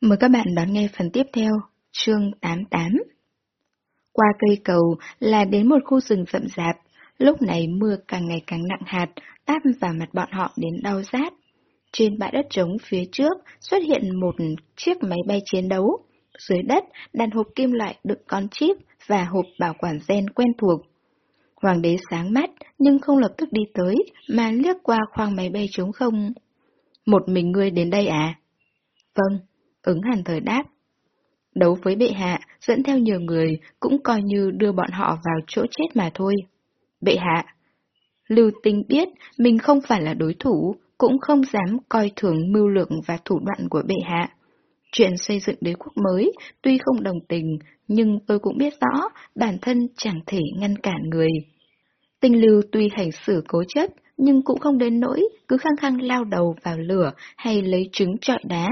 Mời các bạn đón nghe phần tiếp theo, chương 88. Qua cây cầu là đến một khu rừng rậm rạp, lúc này mưa càng ngày càng nặng hạt, táp vào mặt bọn họ đến đau rát. Trên bãi đất trống phía trước xuất hiện một chiếc máy bay chiến đấu. Dưới đất đàn hộp kim loại đựng con chip và hộp bảo quản gen quen thuộc. Hoàng đế sáng mắt nhưng không lập tức đi tới mà liếc qua khoang máy bay trống không. Một mình ngươi đến đây à? Vâng, ứng hàn thời đáp. Đấu với bệ hạ, dẫn theo nhiều người, cũng coi như đưa bọn họ vào chỗ chết mà thôi. Bệ hạ, Lưu Tinh biết mình không phải là đối thủ, cũng không dám coi thường mưu lược và thủ đoạn của bệ hạ. Chuyện xây dựng đế quốc mới, tuy không đồng tình, nhưng tôi cũng biết rõ bản thân chẳng thể ngăn cản người. Tinh lưu tuy hành xử cố chấp, nhưng cũng không đến nỗi cứ khăng khăng lao đầu vào lửa hay lấy trứng trọi đá.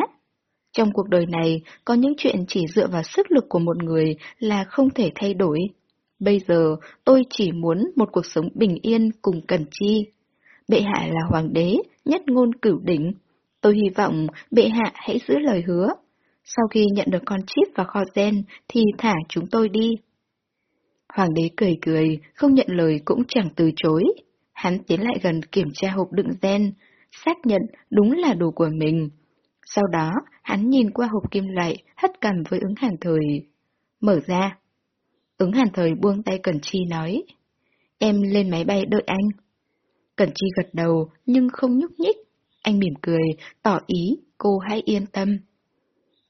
Trong cuộc đời này, có những chuyện chỉ dựa vào sức lực của một người là không thể thay đổi. Bây giờ, tôi chỉ muốn một cuộc sống bình yên cùng Cần Chi. Bệ hạ là hoàng đế, nhất ngôn cửu đỉnh. Tôi hy vọng bệ hạ hãy giữ lời hứa. Sau khi nhận được con chip và kho gen, thì thả chúng tôi đi. Hoàng đế cười cười, không nhận lời cũng chẳng từ chối. Hắn tiến lại gần kiểm tra hộp đựng gen, xác nhận đúng là đồ của mình. Sau đó, hắn nhìn qua hộp kim loại, hất cầm với ứng hàn thời. Mở ra. Ứng hàn thời buông tay Cẩn Chi nói. Em lên máy bay đợi anh. Cẩn Chi gật đầu, nhưng không nhúc nhích. Anh mỉm cười, tỏ ý, cô hãy yên tâm.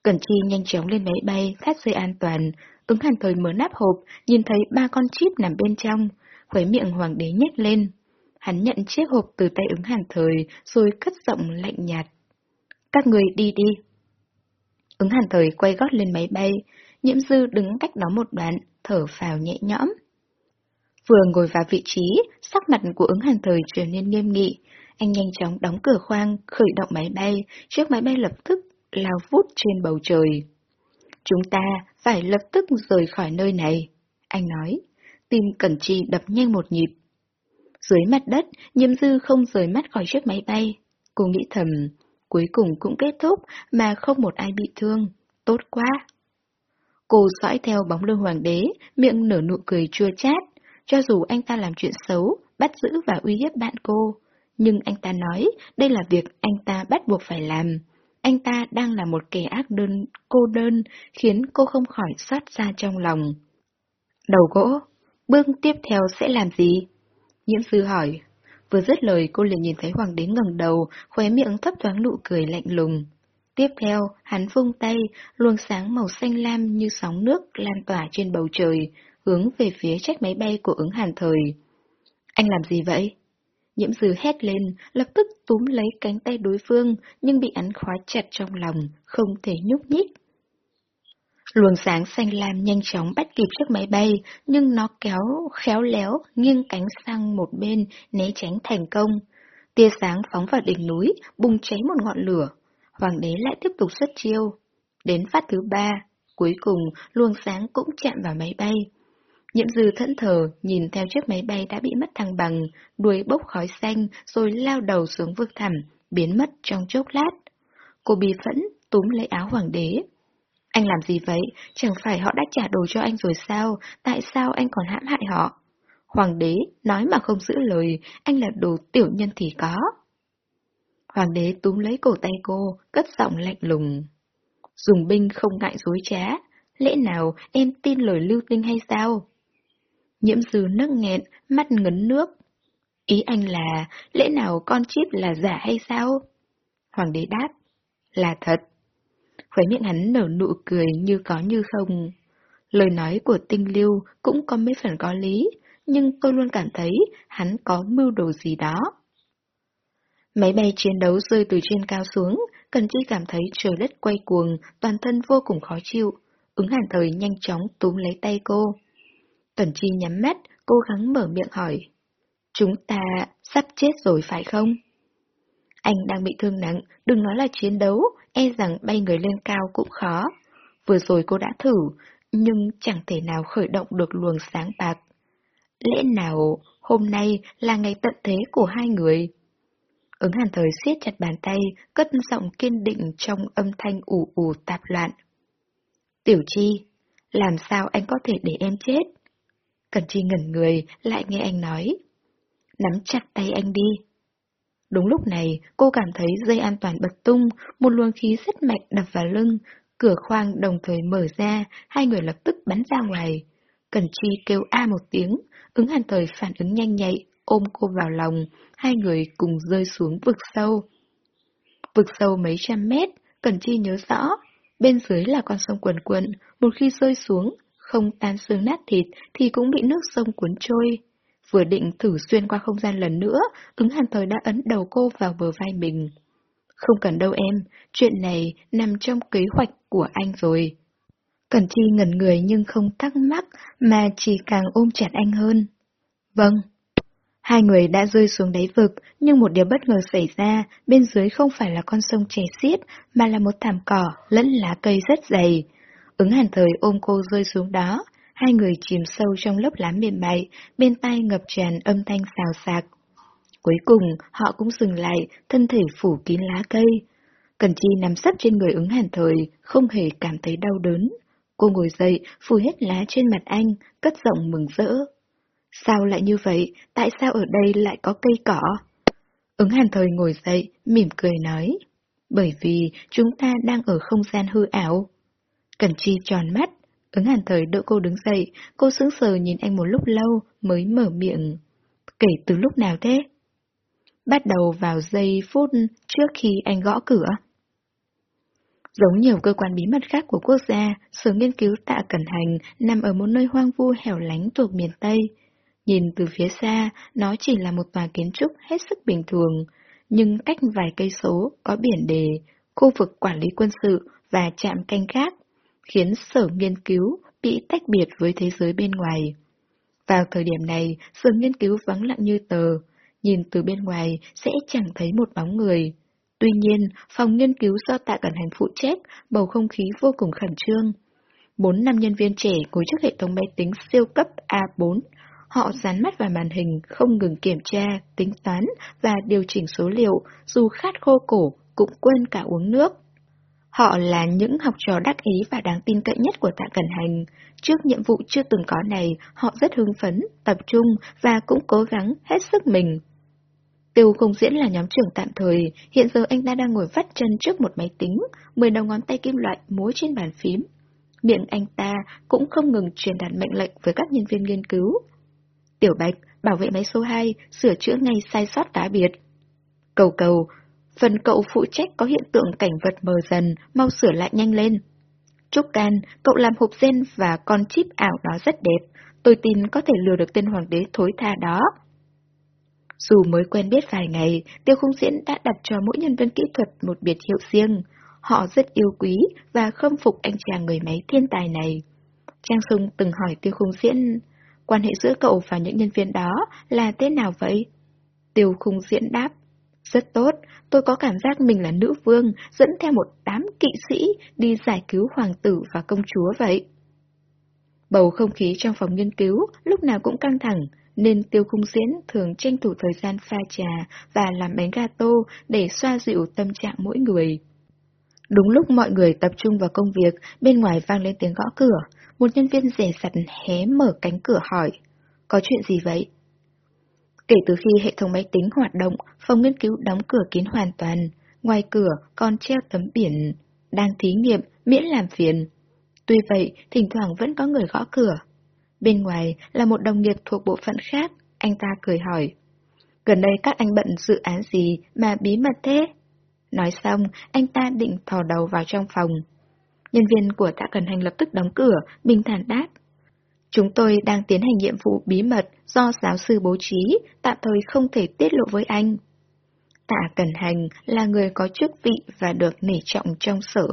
Cẩn Chi nhanh chóng lên máy bay, thắt dây an toàn. Ứng hàn thời mở nắp hộp, nhìn thấy ba con chip nằm bên trong. Khóe miệng hoàng đế nhếch lên. Hắn nhận chiếc hộp từ tay ứng hàn thời, rồi cất giọng lạnh nhạt. Các người đi đi. Ứng hàn thời quay gót lên máy bay, nhiễm dư đứng cách đó một đoạn, thở phào nhẹ nhõm. Vừa ngồi vào vị trí, sắc mặt của ứng hàn thời trở nên nghiêm nghị. Anh nhanh chóng đóng cửa khoang, khởi động máy bay, chiếc máy bay lập tức lao vút trên bầu trời. Chúng ta phải lập tức rời khỏi nơi này, anh nói. Tim Cẩn Chi đập nhanh một nhịp. Dưới mặt đất, nhiễm dư không rời mắt khỏi chiếc máy bay. Cô nghĩ thầm, cuối cùng cũng kết thúc mà không một ai bị thương. Tốt quá! Cô dõi theo bóng lưng hoàng đế, miệng nở nụ cười chua chát. Cho dù anh ta làm chuyện xấu, bắt giữ và uy hiếp bạn cô, nhưng anh ta nói đây là việc anh ta bắt buộc phải làm. Anh ta đang là một kẻ ác đơn, cô đơn, khiến cô không khỏi xót xa trong lòng. Đầu gỗ, bước tiếp theo sẽ làm gì? Nhiễm sư hỏi. Vừa dứt lời cô liền nhìn thấy hoàng đế ngẩng đầu, khóe miệng thấp thoáng nụ cười lạnh lùng. Tiếp theo, hắn vung tay, luồng sáng màu xanh lam như sóng nước lan tỏa trên bầu trời, hướng về phía trách máy bay của ứng hàn thời. Anh làm gì vậy? Nhiễm dư hét lên, lập tức túm lấy cánh tay đối phương, nhưng bị hắn khóa chặt trong lòng, không thể nhúc nhích. Luồng sáng xanh lam nhanh chóng bắt kịp chiếc máy bay, nhưng nó kéo khéo léo, nghiêng cánh sang một bên, né tránh thành công. Tia sáng phóng vào đỉnh núi, bùng cháy một ngọn lửa. Hoàng đế lại tiếp tục xuất chiêu. Đến phát thứ ba, cuối cùng luồng sáng cũng chạm vào máy bay. Nhiệm dư thẫn thờ, nhìn theo chiếc máy bay đã bị mất thăng bằng, đuôi bốc khói xanh rồi lao đầu xuống vực thẳm, biến mất trong chốc lát. Cô bị phẫn, túm lấy áo hoàng đế. Anh làm gì vậy? Chẳng phải họ đã trả đồ cho anh rồi sao? Tại sao anh còn hãm hại họ? Hoàng đế nói mà không giữ lời, anh là đồ tiểu nhân thì có. Hoàng đế túm lấy cổ tay cô, cất giọng lạnh lùng. Dùng binh không ngại dối trá, lẽ nào em tin lời lưu tinh hay sao? Nhiễm dư nấc nghẹn, mắt ngấn nước. Ý anh là, lẽ nào con chip là giả hay sao? Hoàng đế đáp, là thật. Khóe miệng hắn nở nụ cười như có như không. Lời nói của tinh lưu cũng có mấy phần có lý, nhưng tôi luôn cảm thấy hắn có mưu đồ gì đó. Máy bay chiến đấu rơi từ trên cao xuống, Cần Chi cảm thấy trời đất quay cuồng, toàn thân vô cùng khó chịu. Ứng hàn thời nhanh chóng túm lấy tay cô. Cần Chi nhắm mắt, cố gắng mở miệng hỏi. Chúng ta sắp chết rồi phải không? Anh đang bị thương nặng, đừng nói là chiến đấu, e rằng bay người lên cao cũng khó. Vừa rồi cô đã thử, nhưng chẳng thể nào khởi động được luồng sáng bạc. Lẽ nào hôm nay là ngày tận thế của hai người? Ứng hàn thời siết chặt bàn tay, cất giọng kiên định trong âm thanh ủ ủ tạp loạn. Tiểu Chi, làm sao anh có thể để em chết? Cần Chi ngẩn người, lại nghe anh nói. Nắm chặt tay anh đi. Đúng lúc này, cô cảm thấy dây an toàn bật tung, một luồng khí rất mạnh đập vào lưng, cửa khoang đồng thời mở ra, hai người lập tức bắn ra ngoài. Cần Chi kêu a một tiếng, ứng hàn thời phản ứng nhanh nhạy, ôm cô vào lòng, hai người cùng rơi xuống vực sâu. Vực sâu mấy trăm mét, Cần Chi nhớ rõ, bên dưới là con sông quần quận, một khi rơi xuống, không tan xương nát thịt thì cũng bị nước sông cuốn trôi. Vừa định thử xuyên qua không gian lần nữa, ứng hàn thời đã ấn đầu cô vào bờ vai mình. Không cần đâu em, chuyện này nằm trong kế hoạch của anh rồi. Cẩn Chi ngẩn người nhưng không thắc mắc, mà chỉ càng ôm chặt anh hơn. Vâng. Hai người đã rơi xuống đáy vực, nhưng một điều bất ngờ xảy ra, bên dưới không phải là con sông chảy xiết, mà là một thảm cỏ, lẫn lá cây rất dày. Ứng hàn thời ôm cô rơi xuống đó, hai người chìm sâu trong lớp lá mềm mại, bên tai ngập tràn âm thanh xào xạc. Cuối cùng, họ cũng dừng lại, thân thể phủ kín lá cây. Cần Chi nằm sấp trên người ứng hàn thời, không hề cảm thấy đau đớn. Cô ngồi dậy, phủ hết lá trên mặt anh, cất giọng mừng rỡ. Sao lại như vậy? Tại sao ở đây lại có cây cỏ? Ứng hàn thời ngồi dậy, mỉm cười nói. Bởi vì chúng ta đang ở không gian hư ảo. Cần Chi tròn mắt, ứng hàn thời đỡ cô đứng dậy, cô sững sờ nhìn anh một lúc lâu mới mở miệng. Kể từ lúc nào thế? Bắt đầu vào giây phút trước khi anh gõ cửa. Giống nhiều cơ quan bí mật khác của quốc gia, sở nghiên cứu tạ Cẩn Hành nằm ở một nơi hoang vu hẻo lánh thuộc miền Tây. Nhìn từ phía xa, nó chỉ là một tòa kiến trúc hết sức bình thường, nhưng cách vài cây số có biển đề, khu vực quản lý quân sự và trạm canh gác, khiến sở nghiên cứu bị tách biệt với thế giới bên ngoài. Vào thời điểm này, sở nghiên cứu vắng lặng như tờ, nhìn từ bên ngoài sẽ chẳng thấy một bóng người. Tuy nhiên, phòng nghiên cứu do Tạ Cẩn Hành phụ trách, bầu không khí vô cùng khẩn trương. Bốn năm nhân viên trẻ ngồi trước hệ thống máy tính siêu cấp A4. Họ dán mắt vào màn hình, không ngừng kiểm tra, tính toán và điều chỉnh số liệu, dù khát khô cổ, cũng quên cả uống nước. Họ là những học trò đắc ý và đáng tin cậy nhất của Tạ Cẩn Hành. Trước nhiệm vụ chưa từng có này, họ rất hưng phấn, tập trung và cũng cố gắng hết sức mình Tiêu không diễn là nhóm trưởng tạm thời, hiện giờ anh ta đang ngồi vắt chân trước một máy tính, mười đầu ngón tay kim loại múa trên bàn phím. Miệng anh ta cũng không ngừng truyền đạt mệnh lệnh với các nhân viên nghiên cứu. Tiểu Bạch, bảo vệ máy số 2, sửa chữa ngay sai sót cá biệt. Cầu cầu, phần cậu phụ trách có hiện tượng cảnh vật mờ dần, mau sửa lại nhanh lên. Trúc Can, cậu làm hộp gen và con chip ảo đó rất đẹp, tôi tin có thể lừa được tên hoàng đế thối tha đó. Dù mới quen biết vài ngày, Tiêu Khung Diễn đã đặt cho mỗi nhân viên kỹ thuật một biệt hiệu riêng. Họ rất yêu quý và khâm phục anh chàng người máy thiên tài này. Trang Sung từng hỏi Tiêu Khung Diễn, quan hệ giữa cậu và những nhân viên đó là thế nào vậy? Tiêu Khung Diễn đáp, rất tốt, tôi có cảm giác mình là nữ vương dẫn theo một đám kỵ sĩ đi giải cứu hoàng tử và công chúa vậy. Bầu không khí trong phòng nghiên cứu lúc nào cũng căng thẳng, nên tiêu khung diễn thường tranh thủ thời gian pha trà và làm bánh gato để xoa dịu tâm trạng mỗi người. Đúng lúc mọi người tập trung vào công việc, bên ngoài vang lên tiếng gõ cửa. Một nhân viên rẻ sặt hé mở cánh cửa hỏi. Có chuyện gì vậy? Kể từ khi hệ thống máy tính hoạt động, phòng nghiên cứu đóng cửa kín hoàn toàn. Ngoài cửa còn treo tấm biển. Đang thí nghiệm, miễn làm phiền. Tuy vậy, thỉnh thoảng vẫn có người gõ cửa. Bên ngoài là một đồng nghiệp thuộc bộ phận khác, anh ta cười hỏi. Gần đây các anh bận dự án gì mà bí mật thế? Nói xong, anh ta định thò đầu vào trong phòng. Nhân viên của Tạ Cần Hành lập tức đóng cửa, bình thản đáp. Chúng tôi đang tiến hành nhiệm vụ bí mật do giáo sư bố trí, tạm thời không thể tiết lộ với anh. Tạ Cần Hành là người có chức vị và được nể trọng trong sở.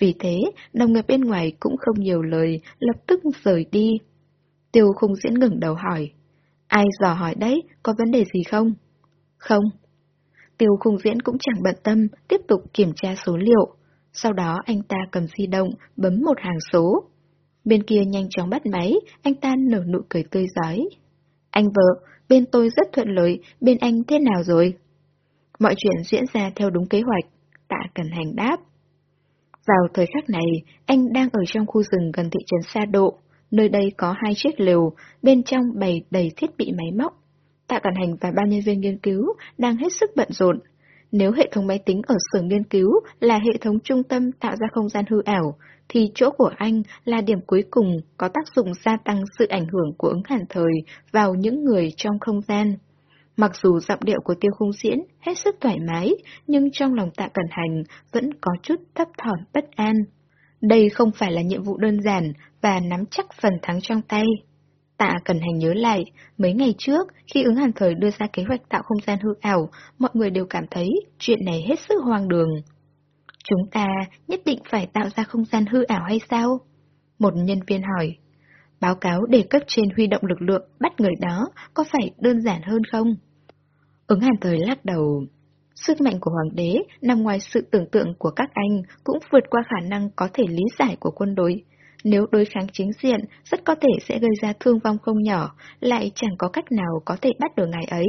Vì thế, đồng nghiệp bên ngoài cũng không nhiều lời, lập tức rời đi. Tiêu khung diễn ngừng đầu hỏi. Ai dò hỏi đấy, có vấn đề gì không? Không. Tiêu khung diễn cũng chẳng bận tâm, tiếp tục kiểm tra số liệu. Sau đó anh ta cầm di động, bấm một hàng số. Bên kia nhanh chóng bắt máy, anh ta nở nụ cười tươi giói. Anh vợ, bên tôi rất thuận lợi, bên anh thế nào rồi? Mọi chuyện diễn ra theo đúng kế hoạch, tạ cần hành đáp. Vào thời khắc này, anh đang ở trong khu rừng gần thị trấn Sa Độ. Nơi đây có hai chiếc lều, bên trong bày đầy thiết bị máy móc. Tạ cần Hành và ba nhân viên nghiên cứu đang hết sức bận rộn. Nếu hệ thống máy tính ở xưởng nghiên cứu là hệ thống trung tâm tạo ra không gian hư ảo, thì chỗ của anh là điểm cuối cùng có tác dụng gia tăng sự ảnh hưởng của ứng hàn thời vào những người trong không gian. Mặc dù giọng điệu của tiêu khung diễn hết sức thoải mái, nhưng trong lòng tạ cẩn hành vẫn có chút thấp thỏm bất an. Đây không phải là nhiệm vụ đơn giản và nắm chắc phần thắng trong tay. Tạ Cẩn Hành nhớ lại, mấy ngày trước, khi ứng hàn thời đưa ra kế hoạch tạo không gian hư ảo, mọi người đều cảm thấy chuyện này hết sức hoang đường. Chúng ta nhất định phải tạo ra không gian hư ảo hay sao? Một nhân viên hỏi. Báo cáo để cấp trên huy động lực lượng bắt người đó có phải đơn giản hơn không? Ứng hàn thời lắc đầu. Sức mạnh của hoàng đế nằm ngoài sự tưởng tượng của các anh cũng vượt qua khả năng có thể lý giải của quân đội. Nếu đối kháng chính diện, rất có thể sẽ gây ra thương vong không nhỏ, lại chẳng có cách nào có thể bắt được ngài ấy.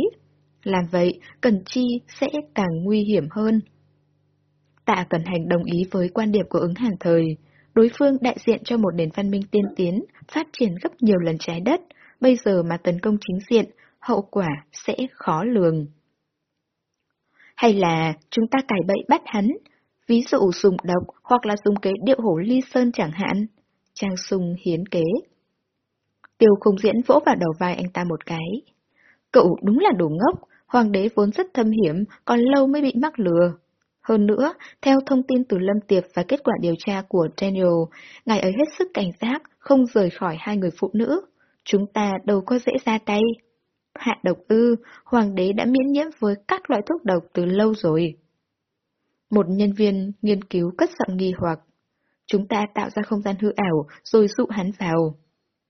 Làm vậy, Cần Chi sẽ càng nguy hiểm hơn. Tạ Cẩn Hành đồng ý với quan điểm của ứng hàn thời. Đối phương đại diện cho một nền văn minh tiên tiến, phát triển gấp nhiều lần trái đất, bây giờ mà tấn công chính diện, hậu quả sẽ khó lường. Hay là chúng ta cải bậy bắt hắn, ví dụ dùng độc hoặc là dùng kế điệu hổ ly sơn chẳng hạn. Trang sung hiến kế. Tiêu không diễn vỗ vào đầu vai anh ta một cái. Cậu đúng là đồ ngốc, hoàng đế vốn rất thâm hiểm, còn lâu mới bị mắc lừa. Hơn nữa, theo thông tin từ Lâm Tiệp và kết quả điều tra của Daniel, ngài ấy hết sức cảnh giác, không rời khỏi hai người phụ nữ. Chúng ta đâu có dễ ra tay. Hạ độc ư, hoàng đế đã miễn nhiễm với các loại thuốc độc từ lâu rồi. Một nhân viên nghiên cứu cất giọng nghi hoặc. Chúng ta tạo ra không gian hư ảo rồi dụ hắn vào.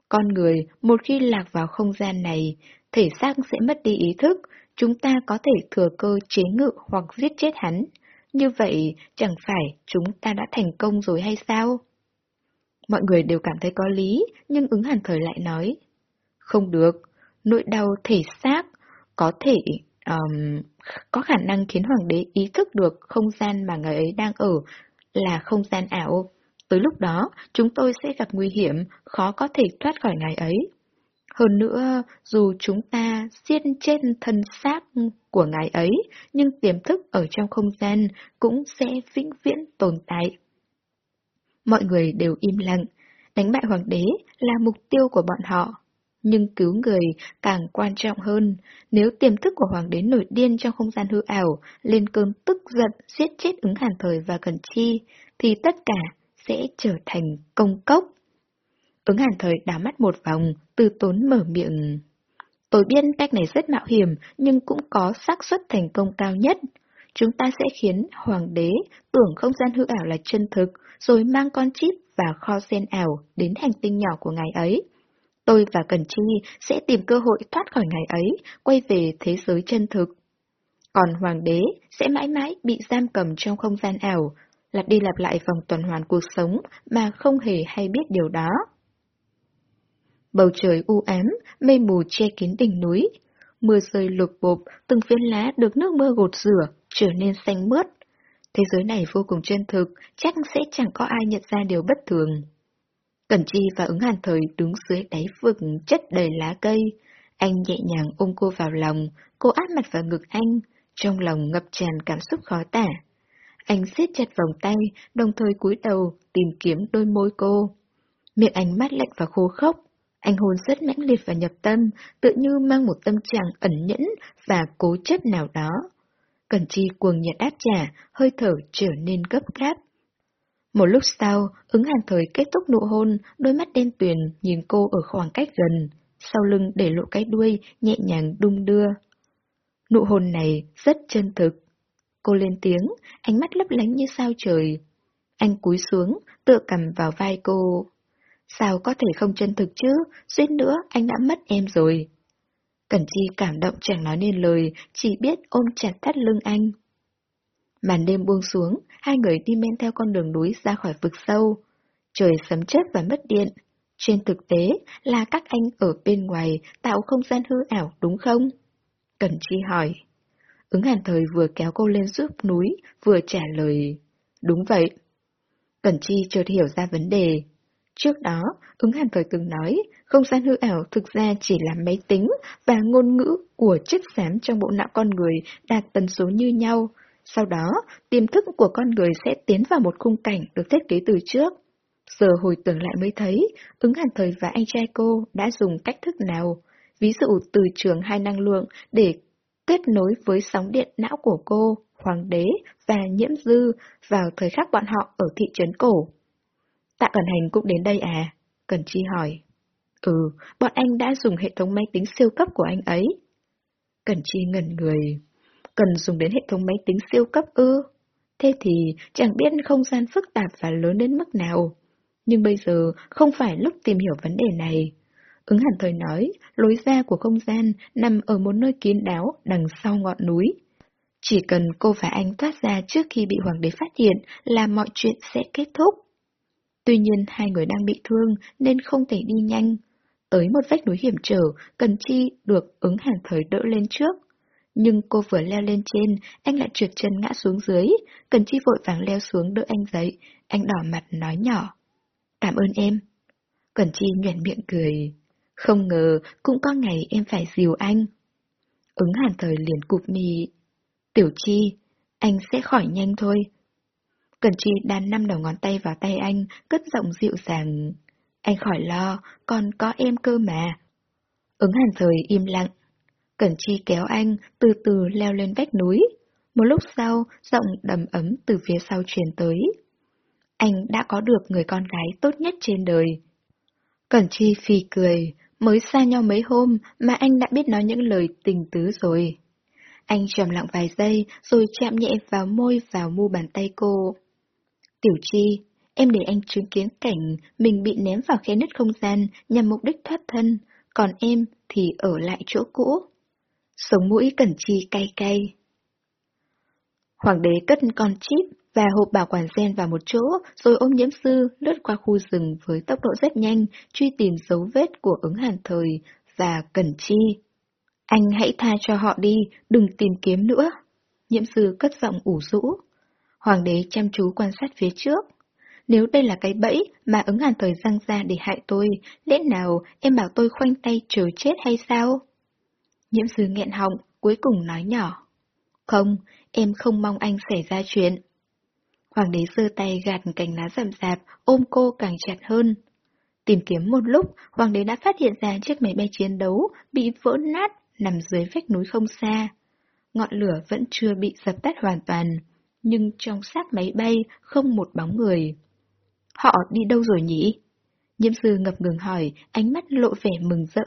Con người, một khi lạc vào không gian này, thể xác sẽ mất đi ý thức, chúng ta có thể thừa cơ chế ngự hoặc giết chết hắn. Như vậy, chẳng phải chúng ta đã thành công rồi hay sao? Mọi người đều cảm thấy có lý, nhưng ứng hàn thời lại nói. Không được, nỗi đau thể xác có thể um, có khả năng khiến hoàng đế ý thức được không gian mà người ấy đang ở là không gian ảo. Tới lúc đó, chúng tôi sẽ gặp nguy hiểm, khó có thể thoát khỏi ngài ấy. Hơn nữa, dù chúng ta xiên trên thân xác của ngài ấy, nhưng tiềm thức ở trong không gian cũng sẽ vĩnh viễn tồn tại. Mọi người đều im lặng, đánh bại hoàng đế là mục tiêu của bọn họ. Nhưng cứu người càng quan trọng hơn, nếu tiềm thức của hoàng đế nổi điên trong không gian hư ảo, lên cơn tức giận giết chết ứng hàn thời và cần chi, thì tất cả sẽ trở thành công cốc. Ứng hàn thời đá mắt một vòng, từ tốn mở miệng. Tôi biết cách này rất mạo hiểm, nhưng cũng có xác suất thành công cao nhất. Chúng ta sẽ khiến hoàng đế tưởng không gian hư ảo là chân thực, rồi mang con chip và kho sen ảo đến hành tinh nhỏ của ngài ấy. Tôi và Cần Chi sẽ tìm cơ hội thoát khỏi ngài ấy, quay về thế giới chân thực. Còn hoàng đế sẽ mãi mãi bị giam cầm trong không gian ảo, lặp đi lặp lại vòng tuần hoàn cuộc sống mà không hề hay biết điều đó. Bầu trời u ám, mây mù che kín đỉnh núi. Mưa rơi lục bộp, từng phiến lá được nước mưa gột rửa, trở nên xanh mướt. Thế giới này vô cùng chân thực, chắc sẽ chẳng có ai nhận ra điều bất thường. Cẩn Chi và ứng hàn thời đứng dưới đáy vực chất đầy lá cây. Anh nhẹ nhàng ôm cô vào lòng, cô áp mặt vào ngực anh, trong lòng ngập tràn cảm xúc khó tả. Anh siết chặt vòng tay, đồng thời cúi đầu, tìm kiếm đôi môi cô. Miệng anh mát lạnh và khô khốc. Anh hôn rất mãnh liệt và nhập tâm, tự như mang một tâm trạng ẩn nhẫn và cố chấp nào đó. Cần chi cuồng nhiệt áp trả, hơi thở trở nên gấp gáp. Một lúc sau, ứng hàn thời kết thúc nụ hôn, đôi mắt đen tuyền nhìn cô ở khoảng cách gần, sau lưng để lộ cái đuôi, nhẹ nhàng đung đưa. Nụ hôn này rất chân thực. Cô lên tiếng, ánh mắt lấp lánh như sao trời. Anh cúi xuống, tựa cầm vào vai cô. Sao có thể không chân thực chứ, suýt nữa anh đã mất em rồi. Cẩn Chi cảm động chẳng nói nên lời, chỉ biết ôm chặt thắt lưng anh. Màn đêm buông xuống, hai người đi men theo con đường núi ra khỏi vực sâu. Trời sấm chớp và mất điện. Trên thực tế là các anh ở bên ngoài tạo không gian hư ảo đúng không? Cẩn Chi hỏi. Ứng hàn thời vừa kéo cô lên giúp núi, vừa trả lời. Đúng vậy. Cẩn Chi chợt hiểu ra vấn đề. Trước đó, ứng hàn thời từng nói, không gian hư ảo thực ra chỉ là máy tính và ngôn ngữ của chất xám trong bộ não con người đạt tần số như nhau. Sau đó, tiềm thức của con người sẽ tiến vào một khung cảnh được thiết kế từ trước. Giờ hồi tưởng lại mới thấy, ứng hàn thời và anh trai cô đã dùng cách thức nào. Ví dụ từ trường hai năng lượng để kết nối với sóng điện não của cô, hoàng đế và nhiễm dư vào thời khắc bọn họ ở thị trấn cổ. Tạ Cẩn Hành cũng đến đây à? Cần Chi hỏi. Ừ, bọn anh đã dùng hệ thống máy tính siêu cấp của anh ấy. Cần Chi ngẩn người. Cần dùng đến hệ thống máy tính siêu cấp ư? Thế thì chẳng biết không gian phức tạp và lớn đến mức nào. Nhưng bây giờ không phải lúc tìm hiểu vấn đề này. Ứng hẳn thời nói, lối ra của không gian nằm ở một nơi kín đáo đằng sau ngọn núi. Chỉ cần cô và anh thoát ra trước khi bị hoàng đế phát hiện là mọi chuyện sẽ kết thúc. Tuy nhiên hai người đang bị thương nên không thể đi nhanh. Tới một vách núi hiểm trở, Cần Chi được ứng hàn thời đỡ lên trước. Nhưng cô vừa leo lên trên, anh lại trượt chân ngã xuống dưới. Cần Chi vội vàng leo xuống đỡ anh dậy. Anh đỏ mặt nói nhỏ. Cảm ơn em. Cần Chi nhuền miệng cười. Không ngờ cũng có ngày em phải dìu anh. Ứng hàn thời liền cụp mì. Tiểu Chi, anh sẽ khỏi nhanh thôi. Cần Chi đan năm đầu ngón tay vào tay anh, cất giọng dịu dàng. Anh khỏi lo, còn có em cơ mà. Ứng hàn thời im lặng. Cẩn Chi kéo anh, từ từ leo lên vách núi. Một lúc sau, giọng đầm ấm từ phía sau truyền tới. Anh đã có được người con gái tốt nhất trên đời. Cẩn Chi phì cười, mới xa nhau mấy hôm mà anh đã biết nói những lời tình tứ rồi. Anh trầm lặng vài giây rồi chạm nhẹ vào môi vào mu bàn tay cô. Tiểu Chi, em để anh chứng kiến cảnh mình bị ném vào khe nứt không gian nhằm mục đích thoát thân, còn em thì ở lại chỗ cũ. Sống mũi Cẩn Chi cay cay. Hoàng đế cất con chip và hộp bảo quản gen vào một chỗ, rồi ôm nhiễm sư lướt qua khu rừng với tốc độ rất nhanh, truy tìm dấu vết của ứng hàn thời và Cẩn Chi. Anh hãy tha cho họ đi, đừng tìm kiếm nữa. Nhiễm sư cất giọng ủ rũ. Hoàng đế chăm chú quan sát phía trước. Nếu đây là cái bẫy mà ứng hàn thời răng ra để hại tôi, lẽ nào em bảo tôi khoanh tay chờ chết hay sao? Nhiễm sư nghẹn họng, cuối cùng nói nhỏ. Không, em không mong anh xảy ra chuyện. Hoàng đế giơ tay gạt cành lá rậm rạp, ôm cô càng chặt hơn. Tìm kiếm một lúc, hoàng đế đã phát hiện ra chiếc máy bay chiến đấu bị vỡ nát nằm dưới vách núi không xa. Ngọn lửa vẫn chưa bị dập tắt hoàn toàn, nhưng trong xác máy bay không một bóng người. Họ đi đâu rồi nhỉ? Nhiễm sư ngập ngừng hỏi, ánh mắt lộ vẻ mừng rỡ.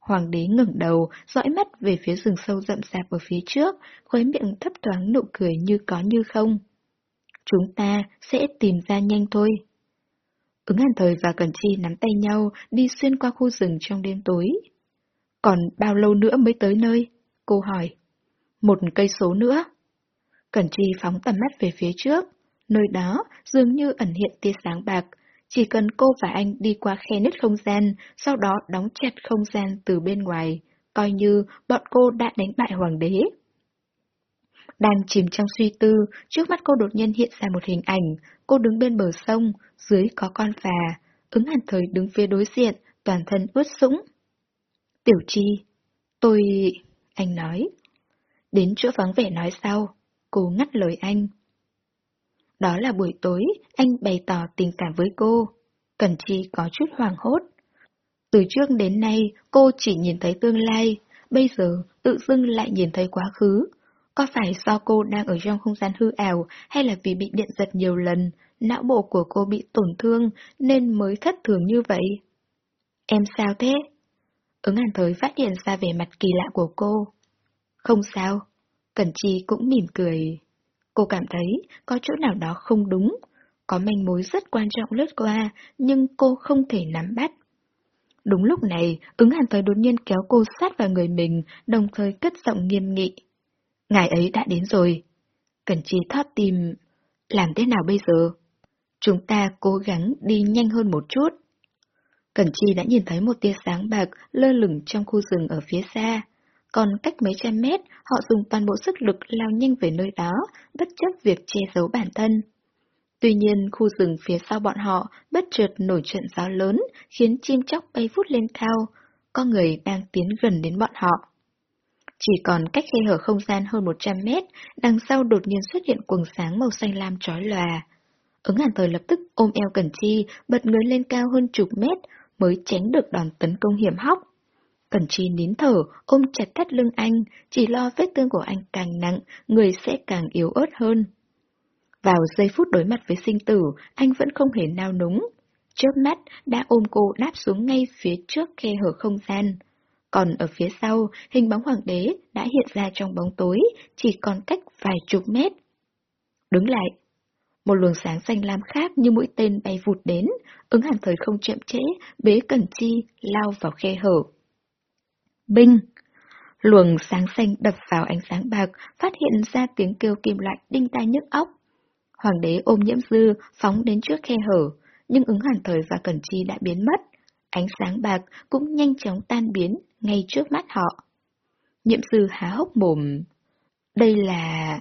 Hoàng đế ngẩng đầu, dõi mắt về phía rừng sâu rậm rạp ở phía trước, khóe miệng thấp thoáng nụ cười như có như không. Chúng ta sẽ tìm ra nhanh thôi. Ứng hàn thời và Cần Chi nắm tay nhau đi xuyên qua khu rừng trong đêm tối. Còn bao lâu nữa mới tới nơi? Cô hỏi. Một cây số nữa. Cẩn Chi phóng tầm mắt về phía trước. Nơi đó dường như ẩn hiện tia sáng bạc. Chỉ cần cô và anh đi qua khe nứt không gian, sau đó đóng chặt không gian từ bên ngoài, coi như bọn cô đã đánh bại hoàng đế. Đang chìm trong suy tư, trước mắt cô đột nhiên hiện ra một hình ảnh, cô đứng bên bờ sông, dưới có con phà, ứng hàn thời đứng phía đối diện, toàn thân ướt sũng. Tiểu Chi, tôi... anh nói. Đến chỗ vắng vẻ nói sau, cô ngắt lời anh. Đó là buổi tối, anh bày tỏ tình cảm với cô. Cần Chi có chút hoàng hốt. Từ trước đến nay, cô chỉ nhìn thấy tương lai, bây giờ tự dưng lại nhìn thấy quá khứ. Có phải do cô đang ở trong không gian hư ảo hay là vì bị điện giật nhiều lần, não bộ của cô bị tổn thương nên mới thất thường như vậy? Em sao thế? Ứng hàn thời phát hiện ra vẻ mặt kỳ lạ của cô. Không sao. Cẩn Chi cũng mỉm cười. Cô cảm thấy có chỗ nào đó không đúng. Có manh mối rất quan trọng lướt qua, nhưng cô không thể nắm bắt. Đúng lúc này, ứng hàn thời đột nhiên kéo cô sát vào người mình, đồng thời cất giọng nghiêm nghị. Ngài ấy đã đến rồi. Cẩn Chi thót tim. Làm thế nào bây giờ? Chúng ta cố gắng đi nhanh hơn một chút. Cẩn Chi đã nhìn thấy một tia sáng bạc lơ lửng trong khu rừng ở phía xa còn cách mấy trăm mét, họ dùng toàn bộ sức lực lao nhanh về nơi đó, bất chấp việc che giấu bản thân. Tuy nhiên, khu rừng phía sau bọn họ bất chợt nổi trận gió lớn, khiến chim chóc bay vút lên cao. Có người đang tiến gần đến bọn họ. Chỉ còn cách khe hở không gian hơn 100 mét, đằng sau đột nhiên xuất hiện quầng sáng màu xanh lam chói lòa. Ứng hàn thời lập tức ôm eo Cẩn Chi, bật người lên cao hơn chục mét, mới tránh được đòn tấn công hiểm hóc. Cẩn Chi nín thở, ôm chặt thắt lưng anh, chỉ lo vết thương của anh càng nặng, người sẽ càng yếu ớt hơn. Vào giây phút đối mặt với sinh tử, anh vẫn không hề nao núng. Chớp mắt đã ôm cô đáp xuống ngay phía trước khe hở không gian. Còn ở phía sau, hình bóng hoàng đế đã hiện ra trong bóng tối, chỉ còn cách vài chục mét. Đứng lại. Một luồng sáng xanh lam khác như mũi tên bay vụt đến, ứng hàn thời không chậm trễ, bế cẩn chi, lao vào khe hở. Binh! Luồng sáng xanh đập vào ánh sáng bạc, phát hiện ra tiếng kêu kim loại đinh tai nhức óc. Hoàng đế ôm nhiễm dư, phóng đến trước khe hở, nhưng ứng hàng thời và cẩn chi đã biến mất. Ánh sáng bạc cũng nhanh chóng tan biến ngay trước mắt họ. Nhiễm dư há hốc mồm. Đây là...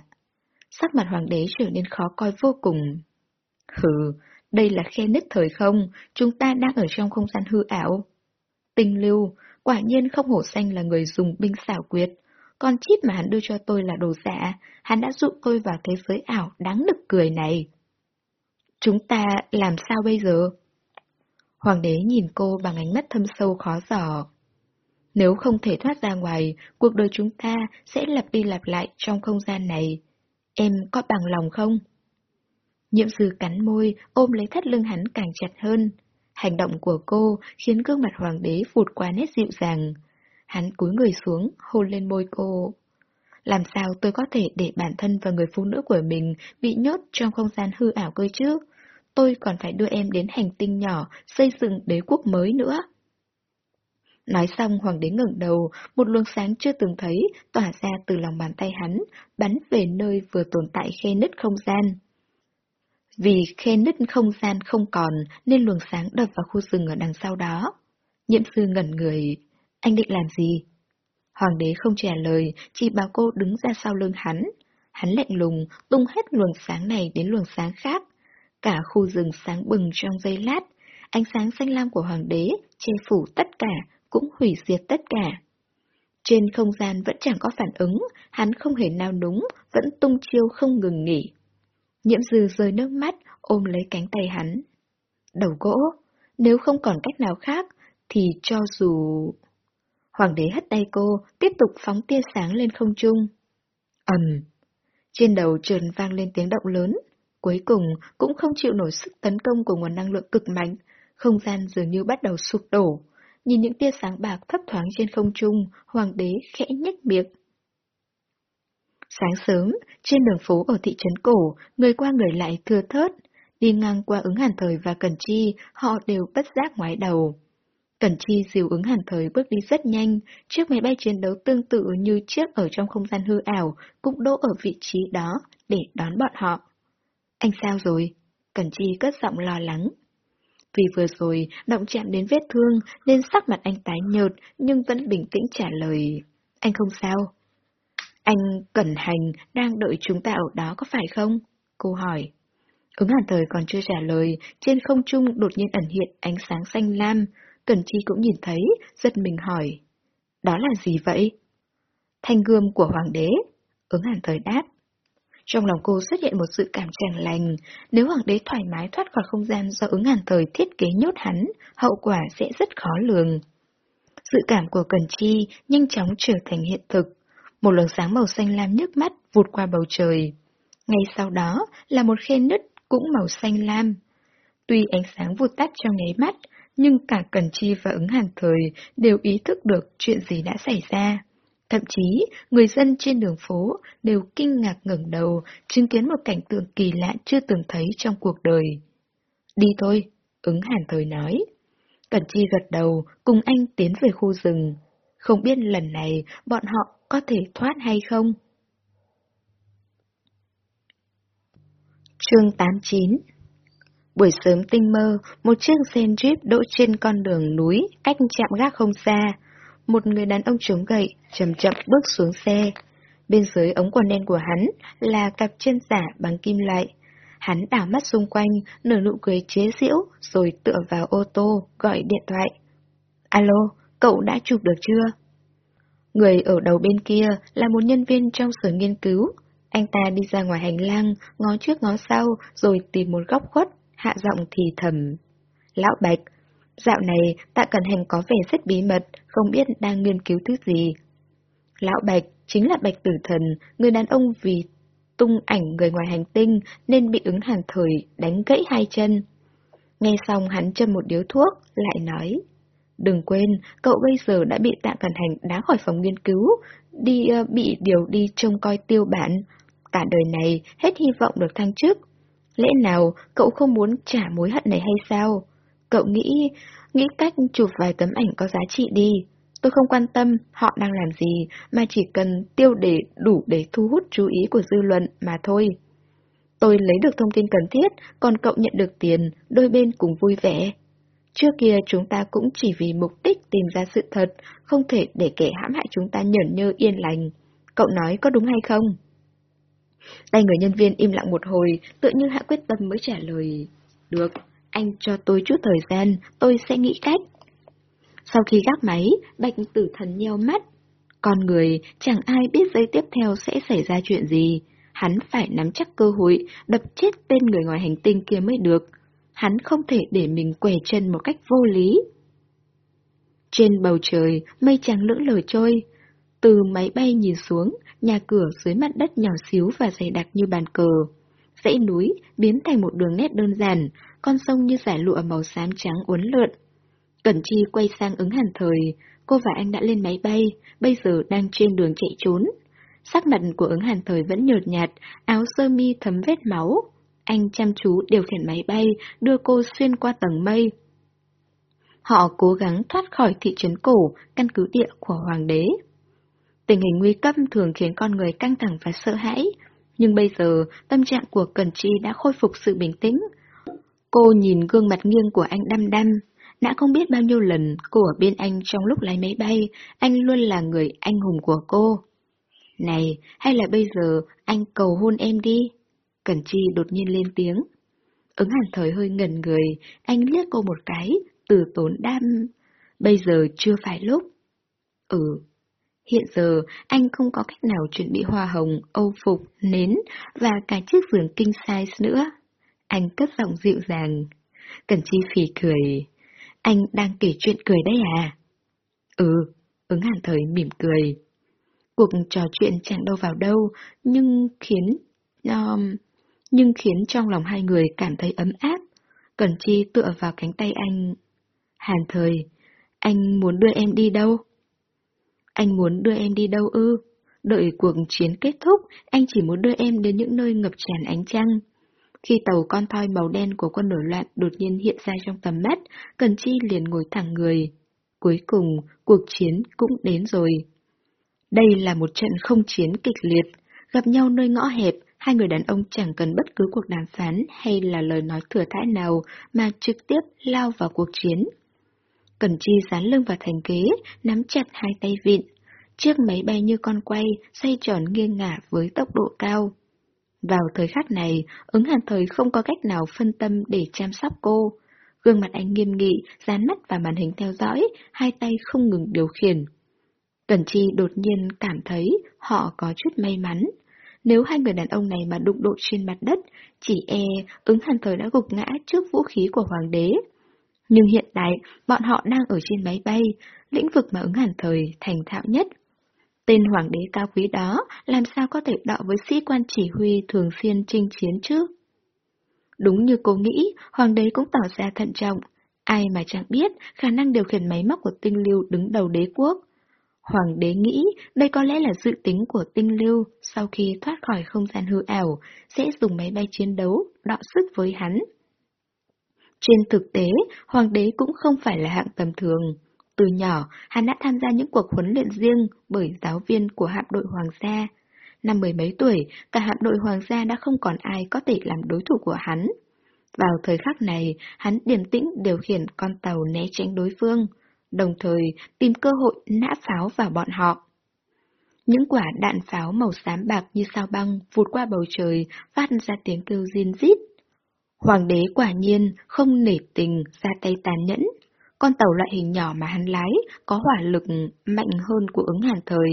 Sắc mặt hoàng đế trở nên khó coi vô cùng. Hừ, đây là khe nứt thời không, chúng ta đang ở trong không gian hư ảo. Tinh lưu, quả nhiên không hổ xanh là người dùng binh xảo quyệt. Con chip mà hắn đưa cho tôi là đồ giả, hắn đã dụ tôi vào thế giới ảo đáng nực cười này. Chúng ta làm sao bây giờ? Hoàng đế nhìn cô bằng ánh mắt thâm sâu khó giỏ. Nếu không thể thoát ra ngoài, cuộc đời chúng ta sẽ lặp đi lặp lại trong không gian này. Em có bằng lòng không? Nhiệm sư cắn môi, ôm lấy thắt lưng hắn càng chặt hơn. Hành động của cô khiến gương mặt hoàng đế vụt qua nét dịu dàng. Hắn cúi người xuống, hôn lên môi cô. Làm sao tôi có thể để bản thân và người phụ nữ của mình bị nhốt trong không gian hư ảo cơ chứ? Tôi còn phải đưa em đến hành tinh nhỏ, xây dựng đế quốc mới nữa. Nói xong hoàng đế ngẩng đầu, một luồng sáng chưa từng thấy tỏa ra từ lòng bàn tay hắn, bắn về nơi vừa tồn tại khe nứt không gian. Vì khe nứt không gian không còn nên luồng sáng đập vào khu rừng ở đằng sau đó. Nhiễm sư ngẩn người, anh định làm gì? Hoàng đế không trả lời, chỉ bảo cô đứng ra sau lưng hắn. Hắn lạnh lùng, tung hết luồng sáng này đến luồng sáng khác. Cả khu rừng sáng bừng trong giây lát, ánh sáng xanh lam của hoàng đế che phủ tất cả, cũng hủy diệt tất cả. Trên không gian vẫn chẳng có phản ứng, hắn không hề nao núng, vẫn tung chiêu không ngừng nghỉ. Nhiễm dư rơi nước mắt, ôm lấy cánh tay hắn. Đầu gỗ, nếu không còn cách nào khác, thì cho dù... Hoàng đế hất tay cô, tiếp tục phóng tia sáng lên không trung. ầm, Trên đầu trườn vang lên tiếng động lớn. Cuối cùng cũng không chịu nổi sức tấn công của nguồn năng lượng cực mạnh, không gian dường như bắt đầu sụp đổ. Nhìn những tia sáng bạc thấp thoáng trên không trung, hoàng đế khẽ nhếch miệng. Sáng sớm, trên đường phố ở thị trấn cổ, người qua người lại thưa thớt. Đi ngang qua ứng hàn thời và Cần Chi, họ đều bất giác ngoái đầu. Cẩn Chi dìu ứng hàn thời bước đi rất nhanh, chiếc máy bay chiến đấu tương tự như chiếc ở trong không gian hư ảo, cũng đỗ ở vị trí đó để đón bọn họ. Anh sao rồi? Cẩn Chi cất giọng lo lắng. Vì vừa rồi động chạm đến vết thương nên sắc mặt anh tái nhợt nhưng vẫn bình tĩnh trả lời. Anh không sao. Anh Cẩn Hành đang đợi chúng ta ở đó có phải không? Cô hỏi. Ứng hàn thời còn chưa trả lời, trên không trung đột nhiên ẩn hiện ánh sáng xanh lam, Cẩn Chi cũng nhìn thấy, giật mình hỏi. Đó là gì vậy? Thanh gươm của hoàng đế. Ứng hàn thời đáp. Trong lòng cô xuất hiện một sự cảm chẳng lành, nếu hoàng đế thoải mái thoát khỏi không gian do ứng hàn thời thiết kế nhốt hắn, hậu quả sẽ rất khó lường. Sự cảm của Cần Chi nhanh chóng trở thành hiện thực. Một luồng sáng màu xanh lam nhức mắt vụt qua bầu trời. Ngay sau đó là một khe nứt cũng màu xanh lam. Tuy ánh sáng vụt tắt trong nháy mắt, nhưng cả Cần Chi và ứng hàn thời đều ý thức được chuyện gì đã xảy ra. Thậm chí, người dân trên đường phố đều kinh ngạc ngẩng đầu, chứng kiến một cảnh tượng kỳ lạ chưa từng thấy trong cuộc đời. Đi thôi, ứng hàn thời nói. Cẩn Chi gật đầu, cùng anh tiến về khu rừng. Không biết lần này bọn họ có thể thoát hay không? Chương 89 Buổi sớm tinh mơ, một chiếc xe jeep đỗ trên con đường núi, cách chạm gác không xa. một người đàn ông chống gậy, chậm chậm bước xuống xe. Bên dưới ống quần đen của hắn là cặp chân giả bằng kim loại. Hắn đảo mắt xung quanh, nở nụ cười chế giễu, rồi tựa vào ô tô, gọi điện thoại. Alo, cậu đã chụp được chưa? Người ở đầu bên kia là một nhân viên trong sở nghiên cứu. Anh ta đi ra ngoài hành lang, ngó trước ngó sau, rồi tìm một góc khuất, hạ giọng thì thầm. Lão Bạch, dạo này tạ Cẩn Hành có vẻ rất bí mật, không biết đang nghiên cứu thứ gì. Lão Bạch chính là Bạch Tử Thần, người đàn ông vì tung ảnh người ngoài hành tinh nên bị ứng hàn thời đánh gãy hai chân. Nghe xong hắn châm một điếu thuốc, lại nói. Đừng quên, cậu bây giờ đã bị tạ cẩn hành đá khỏi phòng nghiên cứu, đi uh, bị điều đi trông coi tiêu bản. Cả đời này hết hy vọng được thăng chức. Lẽ nào cậu không muốn trả mối hận này hay sao? Cậu nghĩ, nghĩ cách chụp vài tấm ảnh có giá trị đi. Tôi không quan tâm họ đang làm gì, mà chỉ cần tiêu để đủ để thu hút chú ý của dư luận mà thôi. Tôi lấy được thông tin cần thiết, còn cậu nhận được tiền, đôi bên cùng vui vẻ. Trước kia chúng ta cũng chỉ vì mục đích tìm ra sự thật, không thể để kẻ hãm hại chúng ta nhởn nhơ yên lành. Cậu nói có đúng hay không? Tay người nhân viên im lặng một hồi, tự như hạ quyết tâm mới trả lời. Được, anh cho tôi chút thời gian, tôi sẽ nghĩ cách. Sau khi gác máy, bạch tử thần nheo mắt. Con người, chẳng ai biết giây tiếp theo sẽ xảy ra chuyện gì. Hắn phải nắm chắc cơ hội, đập chết tên người ngoài hành tinh kia mới được. Hắn không thể để mình quẻ chân một cách vô lý. Trên bầu trời, mây trắng lưỡng lờ trôi. Từ máy bay nhìn xuống, nhà cửa dưới mặt đất nhỏ xíu và dày đặc như bàn cờ. Dãy núi biến thành một đường nét đơn giản, con sông như giải lụa màu xám trắng uốn lượn. Cẩn Chi quay sang ứng hàn thời, cô và anh đã lên máy bay, bây giờ đang trên đường chạy trốn. Sắc mặt của ứng hàn thời vẫn nhợt nhạt, áo sơ mi thấm vết máu. Anh chăm chú điều khiển máy bay, đưa cô xuyên qua tầng mây. Họ cố gắng thoát khỏi thị trấn cổ, căn cứ địa của hoàng đế. Tình hình nguy cấp thường khiến con người căng thẳng và sợ hãi, nhưng bây giờ tâm trạng của Cần Chi đã khôi phục sự bình tĩnh. Cô nhìn gương mặt nghiêng của anh đăm đăm, đã không biết bao nhiêu lần cô ở bên anh trong lúc lái máy bay, anh luôn là người anh hùng của cô. Này, hay là bây giờ anh cầu hôn em đi? Cẩn Chi đột nhiên lên tiếng. Ứng hàn thời hơi ngần người, anh liếc cô một cái, từ tốn đam. Bây giờ chưa phải lúc. Ừ. Hiện giờ, anh không có cách nào chuẩn bị hoa hồng, âu phục, nến và cả chiếc giường king size nữa. Anh cất giọng dịu dàng. Cẩn Chi phì cười. Anh đang kể chuyện cười đấy à? Ừ, ứng hàn thời mỉm cười. Cuộc trò chuyện chẳng đâu vào đâu, nhưng khiến... Um, nhưng khiến trong lòng hai người cảm thấy ấm áp. Cẩn Chi tựa vào cánh tay anh. Hàn thời, anh muốn đưa em đi đâu? Anh muốn đưa em đi đâu ư? Đợi cuộc chiến kết thúc, anh chỉ muốn đưa em đến những nơi ngập tràn ánh trăng. Khi tàu con thoi màu đen của quân nổi loạn đột nhiên hiện ra trong tầm mắt, Cần Chi liền ngồi thẳng người. Cuối cùng, cuộc chiến cũng đến rồi. Đây là một trận không chiến kịch liệt, gặp nhau nơi ngõ hẹp, hai người đàn ông chẳng cần bất cứ cuộc đàm phán hay là lời nói thừa thãi nào mà trực tiếp lao vào cuộc chiến. Cẩn Chi dán lưng vào thành kế, nắm chặt hai tay vịn. Chiếc máy bay như con quay, xoay tròn nghiêng ngả với tốc độ cao. Vào thời khắc này, ứng hàn thời không có cách nào phân tâm để chăm sóc cô. Gương mặt anh nghiêm nghị, dán mắt vào màn hình theo dõi, hai tay không ngừng điều khiển. Cẩn Chi đột nhiên cảm thấy họ có chút may mắn. Nếu hai người đàn ông này mà đụng độ trên mặt đất, chỉ e ứng hàn thời đã gục ngã trước vũ khí của hoàng đế. Nhưng hiện tại, bọn họ đang ở trên máy bay, lĩnh vực mà ứng hàn thời thành thạo nhất. Tên hoàng đế cao quý đó làm sao có thể đọ với sĩ quan chỉ huy thường xuyên chinh chiến chứ? Đúng như cô nghĩ, hoàng đế cũng tỏ ra thận trọng. Ai mà chẳng biết khả năng điều khiển máy móc của tinh lưu đứng đầu đế quốc. Hoàng đế nghĩ đây có lẽ là dự tính của tinh lưu sau khi thoát khỏi không gian hư ảo, sẽ dùng máy bay chiến đấu, đọ sức với hắn. Trên thực tế, hoàng đế cũng không phải là hạng tầm thường. Từ nhỏ, hắn đã tham gia những cuộc huấn luyện riêng bởi giáo viên của hạm đội hoàng gia. Năm mười mấy tuổi, cả hạm đội hoàng gia đã không còn ai có thể làm đối thủ của hắn. Vào thời khắc này, hắn điềm tĩnh điều khiển con tàu né tránh đối phương đồng thời tìm cơ hội nã pháo vào bọn họ. Những quả đạn pháo màu xám bạc như sao băng vụt qua bầu trời, phát ra tiếng kêu rin rít. Hoàng đế quả nhiên không nể tình ra tay tàn nhẫn. Con tàu loại hình nhỏ mà hắn lái có hỏa lực mạnh hơn của ứng hàn thời.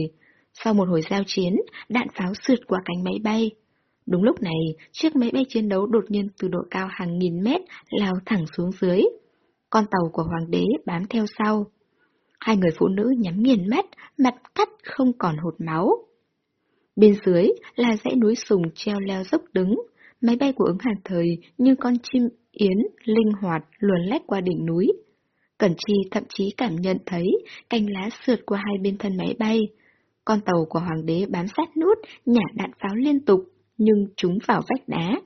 Sau một hồi giao chiến, đạn pháo sượt qua cánh máy bay. Đúng lúc này, chiếc máy bay chiến đấu đột nhiên từ độ cao hàng nghìn mét lao thẳng xuống dưới. Con tàu của hoàng đế bám theo sau. Hai người phụ nữ nhắm nghiền mắt, mặt cắt không còn hột máu. Bên dưới là dãy núi sùng treo leo dốc đứng, máy bay của ứng hàn thời như con chim yến linh hoạt luồn lách qua đỉnh núi. Cẩn Chi thậm chí cảm nhận thấy cành lá sượt qua hai bên thân máy bay. Con tàu của hoàng đế bám sát nút, nhả đạn pháo liên tục, nhưng chúng vào vách đá.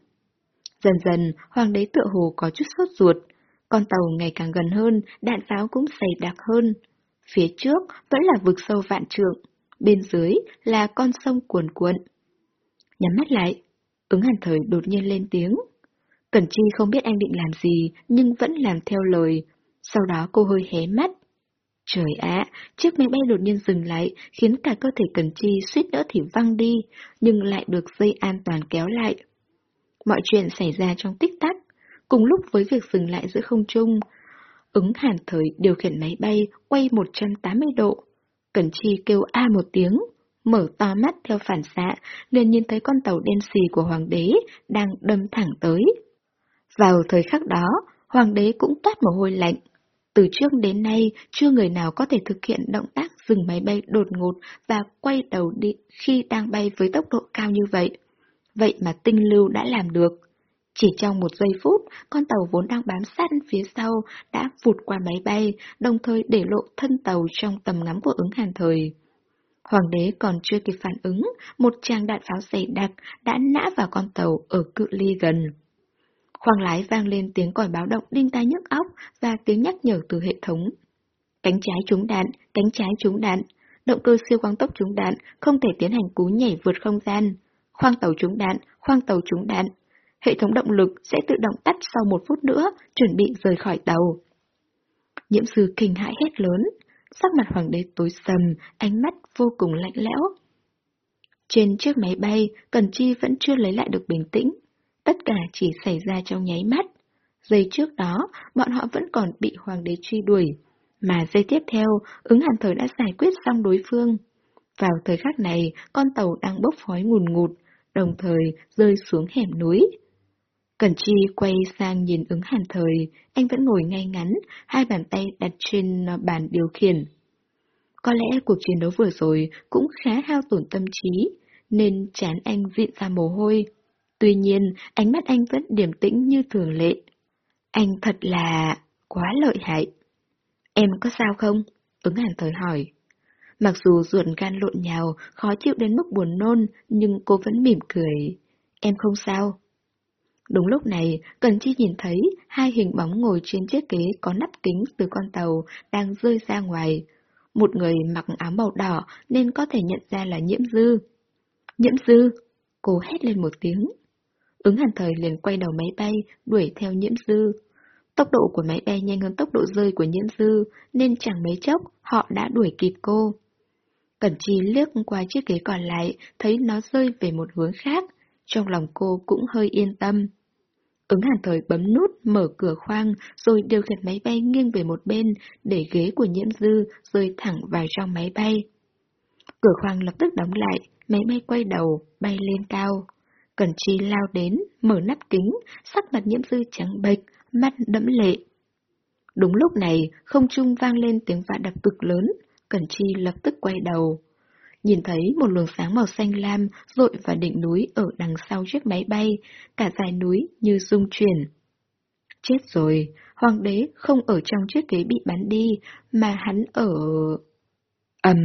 Dần dần, hoàng đế tựa hồ có chút sốt ruột. Con tàu ngày càng gần hơn, đạn pháo cũng dày đặc hơn. Phía trước vẫn là vực sâu vạn trượng, bên dưới là con sông cuồn cuộn. Nhắm mắt lại, ứng hàn thời đột nhiên lên tiếng. Cẩn Chi không biết anh định làm gì, nhưng vẫn làm theo lời. Sau đó cô hơi hé mắt. Trời ạ, chiếc máy bay đột nhiên dừng lại, khiến cả cơ thể Cẩn Chi suýt nữa thì văng đi, nhưng lại được dây an toàn kéo lại. Mọi chuyện xảy ra trong tích tắc, cùng lúc với việc dừng lại giữa không trung, Ứng hàn thời điều khiển máy bay quay 180 độ. Cẩn Chi kêu a một tiếng, mở to mắt theo phản xạ, liền nhìn thấy con tàu đen xì của hoàng đế đang đâm thẳng tới. Vào thời khắc đó, hoàng đế cũng toát mồ hôi lạnh. Từ trước đến nay, chưa người nào có thể thực hiện động tác dừng máy bay đột ngột và quay đầu đi khi đang bay với tốc độ cao như vậy. Vậy mà tinh lưu đã làm được. Chỉ trong một giây phút, con tàu vốn đang bám sát phía sau đã vụt qua máy bay, đồng thời để lộ thân tàu trong tầm ngắm của ứng hàn thời. Hoàng đế còn chưa kịp phản ứng, một tràng đạn pháo dày đặc đã nã vào con tàu ở cự ly gần. Khoang lái vang lên tiếng còi báo động đinh tai nhức óc và tiếng nhắc nhở từ hệ thống. Cánh trái trúng đạn, cánh trái trúng đạn. Động cơ siêu quang tốc trúng đạn, không thể tiến hành cú nhảy vượt không gian. Khoang tàu trúng đạn, khoang tàu trúng đạn hệ thống động lực sẽ tự động tắt sau một phút nữa, chuẩn bị rời khỏi tàu. Nhiễm sư kinh hãi hét lớn, sắc mặt hoàng đế tối sầm, ánh mắt vô cùng lạnh lẽo. Trên chiếc máy bay, Cần Chi vẫn chưa lấy lại được bình tĩnh. Tất cả chỉ xảy ra trong nháy mắt. Giây trước đó, bọn họ vẫn còn bị hoàng đế truy đuổi. Mà giây tiếp theo, ứng hàn thời đã giải quyết xong đối phương. Vào thời khắc này, con tàu đang bốc khói ngùn ngụt, đồng thời rơi xuống hẻm núi. Cẩn Chi quay sang nhìn ứng hàn thời, anh vẫn ngồi ngay ngắn, hai bàn tay đặt trên à, bàn điều khiển. Có lẽ cuộc chiến đấu vừa rồi cũng khá hao tổn tâm trí, nên chán anh diện ra mồ hôi. Tuy nhiên, ánh mắt anh vẫn điềm tĩnh như thường lệ. Anh thật là... quá lợi hại. Em có sao không? Ứng hàn thời hỏi. Mặc dù ruột gan lộn nhào, khó chịu đến mức buồn nôn, nhưng cô vẫn mỉm cười. Em không sao. Đúng lúc này, Cần Chi nhìn thấy hai hình bóng ngồi trên chiếc ghế có nắp kính từ con tàu đang rơi ra ngoài. Một người mặc áo màu đỏ nên có thể nhận ra là nhiễm dư. Nhiễm dư! Cô hét lên một tiếng. Ứng hàn thời liền quay đầu máy bay, đuổi theo nhiễm dư. Tốc độ của máy bay nhanh hơn tốc độ rơi của nhiễm dư, nên chẳng mấy chốc họ đã đuổi kịp cô. Cẩn Chi liếc qua chiếc ghế còn lại, thấy nó rơi về một hướng khác, trong lòng cô cũng hơi yên tâm. Ứng hàn thời bấm nút mở cửa khoang rồi điều khiển máy bay nghiêng về một bên để ghế của nhiễm dư rơi thẳng vào trong máy bay. Cửa khoang lập tức đóng lại, máy bay quay đầu, bay lên cao. Cẩn Chi lao đến, mở nắp kính, sắc mặt nhiễm dư trắng bệch, mắt đẫm lệ. Đúng lúc này, không trung vang lên tiếng vạ đập cực lớn, Cẩn Chi lập tức quay đầu nhìn thấy một luồng sáng màu xanh lam rội vào đỉnh núi ở đằng sau chiếc máy bay, cả dải núi như rung chuyển. Chết rồi, hoàng đế không ở trong chiếc ghế bị bắn đi, mà hắn ở... ầm,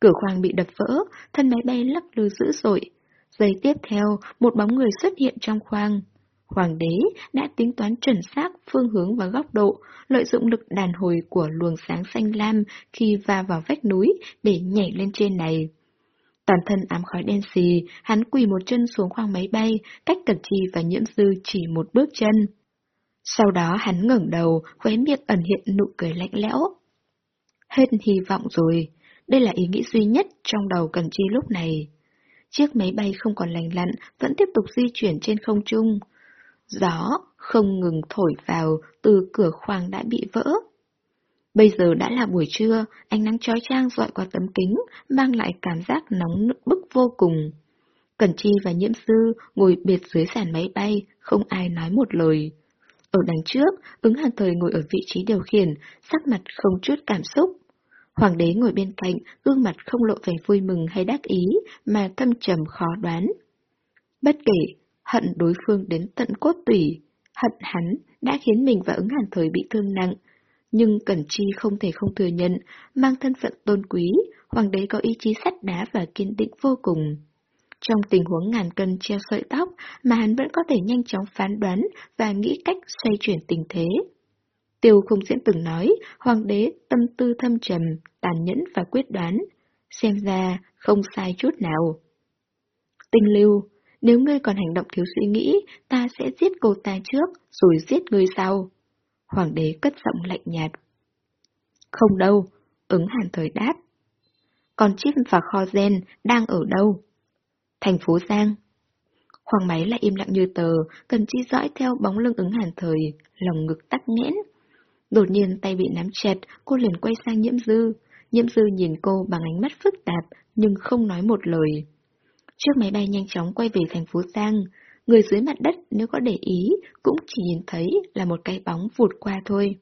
cửa khoang bị đập vỡ, thân máy bay lắc lư dữ dội. Giây tiếp theo, một bóng người xuất hiện trong khoang. Hoàng đế đã tính toán chuẩn xác phương hướng và góc độ, lợi dụng lực đàn hồi của luồng sáng xanh lam khi va vào vách núi để nhảy lên trên này. Toàn thân ám khói đen xì, hắn quỳ một chân xuống khoang máy bay, cách Cẩn Chi và Nhiễm Dư chỉ một bước chân. Sau đó hắn ngẩng đầu, khóe miệng ẩn hiện nụ cười lạnh lẽo. Hết hy vọng rồi. Đây là ý nghĩ duy nhất trong đầu Cần Chi lúc này. Chiếc máy bay không còn lành lặn, vẫn tiếp tục di chuyển trên không trung. Gió không ngừng thổi vào từ cửa khoang đã bị vỡ. Bây giờ đã là buổi trưa, ánh nắng chói chang dọi qua tấm kính, mang lại cảm giác nóng nực bức vô cùng. Cẩn Chi và Nhiễm Sư ngồi biệt dưới sàn máy bay, không ai nói một lời. Ở đằng trước, ứng hàn thời ngồi ở vị trí điều khiển, sắc mặt không chút cảm xúc. Hoàng đế ngồi bên cạnh, gương mặt không lộ vẻ vui mừng hay đắc ý, mà thâm trầm khó đoán. Bất kể, hận đối phương đến tận cốt tủy, hận hắn đã khiến mình và ứng hàn thời bị thương nặng. Nhưng Cẩn Chi không thể không thừa nhận, mang thân phận tôn quý, hoàng đế có ý chí sắt đá và kiên định vô cùng. Trong tình huống ngàn cân treo sợi tóc mà hắn vẫn có thể nhanh chóng phán đoán và nghĩ cách xoay chuyển tình thế. Tiêu không diễn từng nói, hoàng đế tâm tư thâm trầm, tàn nhẫn và quyết đoán. Xem ra không sai chút nào. Tinh lưu, nếu ngươi còn hành động thiếu suy nghĩ, ta sẽ giết cô ta trước, rồi giết ngươi sau. Hoàng đế cất giọng lạnh nhạt. Không đâu, ứng hàn thời đáp. Còn chip và kho gen đang ở đâu? Thành phố Giang. Hoàng máy lại im lặng như tờ, cần chi dõi theo bóng lưng ứng hàn thời, lòng ngực tắc nghẽn. Đột nhiên tay bị nắm chặt, cô liền quay sang nhiễm dư. Nhiễm dư nhìn cô bằng ánh mắt phức tạp, nhưng không nói một lời. Chiếc máy bay nhanh chóng quay về thành phố Giang. Người dưới mặt đất nếu có để ý, cũng chỉ nhìn thấy là một cái bóng vụt qua thôi.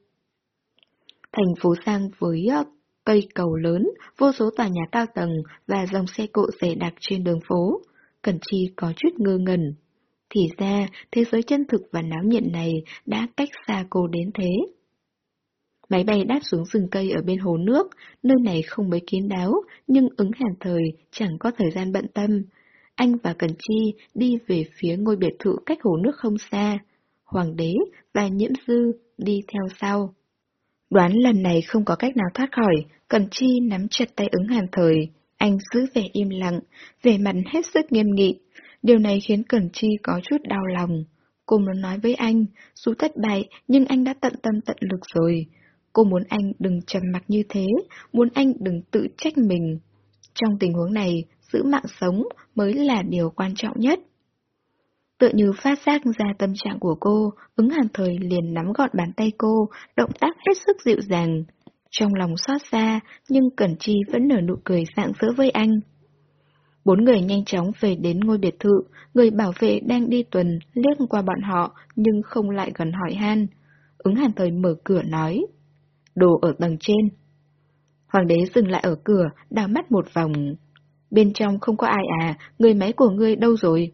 Thành phố Giang với ờ, cây cầu lớn, vô số tòa nhà cao tầng và dòng xe cộ dày đặc trên đường phố. Cẩn Chi có chút ngơ ngẩn. Thì ra, thế giới chân thực và náo nhiệt này đã cách xa cô đến thế. Máy bay đáp xuống rừng cây ở bên hồ nước, nơi này không mấy kín đáo, nhưng ứng hàn thời chẳng có thời gian bận tâm. Anh và Cần Chi đi về phía ngôi biệt thự cách hồ nước không xa. Hoàng đế và nhiễm dư đi theo sau. Đoán lần này không có cách nào thoát khỏi, Cần Chi nắm chặt tay ứng hàn thời. Anh giữ vẻ im lặng, vẻ mặt hết sức nghiêm nghị. Điều này khiến Cần Chi có chút đau lòng. Cô muốn nói với anh, dù thất bại nhưng anh đã tận tâm tận lực rồi. Cô muốn anh đừng trầm mặc như thế, muốn anh đừng tự trách mình. Trong tình huống này, giữ mạng sống mới là điều quan trọng nhất. Tựa như phát giác ra tâm trạng của cô, ứng hàn thời liền nắm gọn bàn tay cô, động tác hết sức dịu dàng. Trong lòng xót xa, nhưng Cẩn Chi vẫn nở nụ cười sạng sỡ với anh. Bốn người nhanh chóng về đến ngôi biệt thự, người bảo vệ đang đi tuần liếc qua bọn họ nhưng không lại gần hỏi han. Ứng hàn thời mở cửa nói đồ ở tầng trên. Hoàng đế dừng lại ở cửa, đào mắt một vòng. Bên trong không có ai à, người máy của ngươi đâu rồi?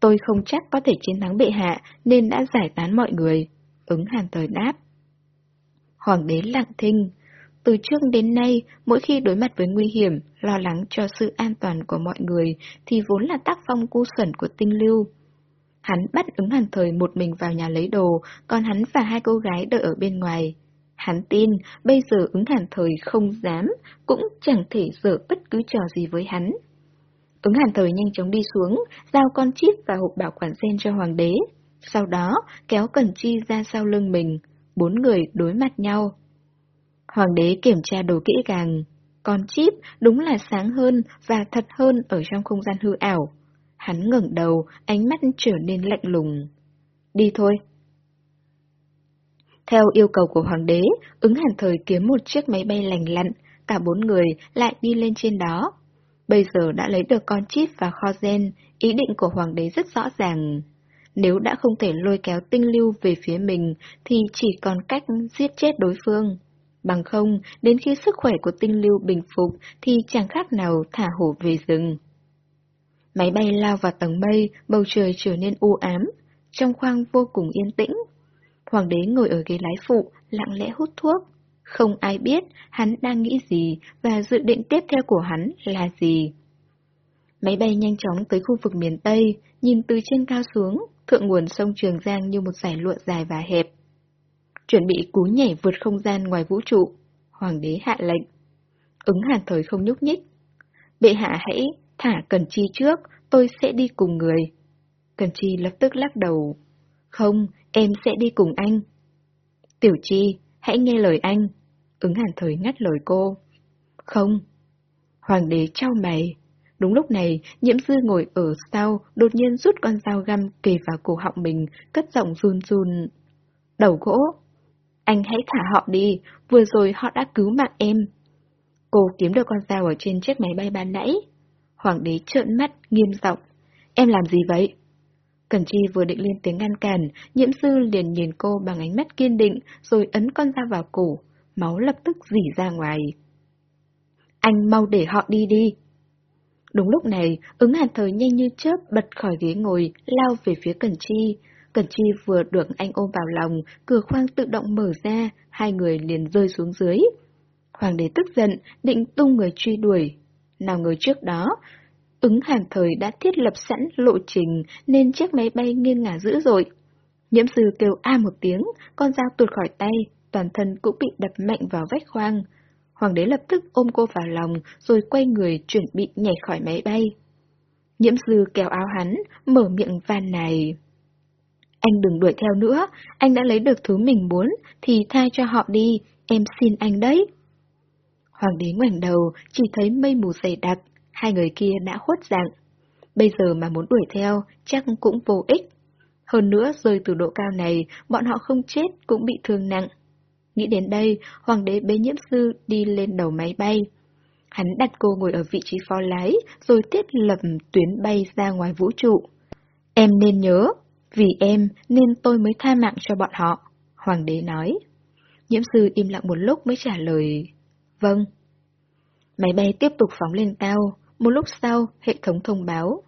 Tôi không chắc có thể chiến thắng bệ hạ, nên đã giải tán mọi người. Ứng hàn thời đáp. Hoàng đế lặng thinh. Từ trước đến nay, mỗi khi đối mặt với nguy hiểm, lo lắng cho sự an toàn của mọi người, thì vốn là tác phong cu xuẩn của tinh lưu. Hắn bắt ứng hàn thời một mình vào nhà lấy đồ, còn hắn và hai cô gái đợi ở bên ngoài. Hắn tin bây giờ ứng hàn thời không dám, cũng chẳng thể dở bất cứ trò gì với hắn. Ứng hàn thời nhanh chóng đi xuống, giao con chip và hộp bảo quản gen cho hoàng đế. Sau đó, kéo Cần Chi ra sau lưng mình, bốn người đối mặt nhau. Hoàng đế kiểm tra đồ kỹ càng. Con chip đúng là sáng hơn và thật hơn ở trong không gian hư ảo. Hắn ngẩng đầu, ánh mắt trở nên lạnh lùng. Đi thôi. Theo yêu cầu của hoàng đế, ứng hàn thời kiếm một chiếc máy bay lành lặn, cả bốn người lại đi lên trên đó. Bây giờ đã lấy được con chip và kho gen, ý định của hoàng đế rất rõ ràng. Nếu đã không thể lôi kéo tinh lưu về phía mình, thì chỉ còn cách giết chết đối phương. Bằng không, đến khi sức khỏe của tinh lưu bình phục thì chẳng khác nào thả hổ về rừng. Máy bay lao vào tầng mây, bầu trời trở nên u ám, trong khoang vô cùng yên tĩnh. Hoàng đế ngồi ở ghế lái phụ, lặng lẽ hút thuốc. Không ai biết hắn đang nghĩ gì và dự định tiếp theo của hắn là gì. Máy bay nhanh chóng tới khu vực miền Tây, nhìn từ trên cao xuống, thượng nguồn sông Trường Giang như một giải lụa dài và hẹp. Chuẩn bị cú nhảy vượt không gian ngoài vũ trụ, hoàng đế hạ lệnh. Ứng hàn thời không nhúc nhích. Bệ hạ hãy thả Cần Chi trước, tôi sẽ đi cùng người. Cần Chi lập tức lắc đầu. Không, em sẽ đi cùng anh. Tiểu Chi, hãy nghe lời anh. Ứng hàn thời ngắt lời cô. Không. Hoàng đế trao mày. Đúng lúc này, nhiễm dư ngồi ở sau, đột nhiên rút con dao găm kề vào cổ họng mình, cất giọng run run. Đầu gỗ. Anh hãy thả họ đi, vừa rồi họ đã cứu mạng em. Cô kiếm được con dao ở trên chiếc máy bay ban nãy. Hoàng đế trợn mắt, nghiêm giọng. Em làm gì vậy? Cẩn Chi vừa định lên tiếng ngăn cản, nhiễm sư liền nhìn cô bằng ánh mắt kiên định, rồi ấn con dao vào cổ, máu lập tức dỉ ra ngoài. Anh mau để họ đi đi. Đúng lúc này, ứng hàn thời nhanh như chớp bật khỏi ghế ngồi, lao về phía Cẩn Chi. Cẩn Chi vừa được anh ôm vào lòng, cửa khoang tự động mở ra, hai người liền rơi xuống dưới. Hoàng đế tức giận, định tung người truy đuổi. Nào ngờ trước đó, ứng hàng thời đã thiết lập sẵn lộ trình nên chiếc máy bay nghiêng ngả dữ dội. Nhiễm sư kêu a một tiếng, con dao tuột khỏi tay, toàn thân cũng bị đập mạnh vào vách khoang. Hoàng đế lập tức ôm cô vào lòng, rồi quay người chuẩn bị nhảy khỏi máy bay. Nhiễm sư kéo áo hắn, mở miệng van này. Anh đừng đuổi theo nữa, anh đã lấy được thứ mình muốn, thì tha cho họ đi, em xin anh đấy. Hoàng đế ngoảnh đầu, chỉ thấy mây mù dày đặc, hai người kia đã khuất dạng. Bây giờ mà muốn đuổi theo, chắc cũng vô ích. Hơn nữa, rơi từ độ cao này, bọn họ không chết cũng bị thương nặng. Nghĩ đến đây, hoàng đế bế nhiễm sư đi lên đầu máy bay. Hắn đặt cô ngồi ở vị trí phó lái, rồi thiết lập tuyến bay ra ngoài vũ trụ. Em nên nhớ, vì em nên tôi mới tha mạng cho bọn họ, hoàng đế nói. Nhiễm sư im lặng một lúc mới trả lời, vâng. Máy bay tiếp tục phóng lên cao, một lúc sau hệ thống thông báo.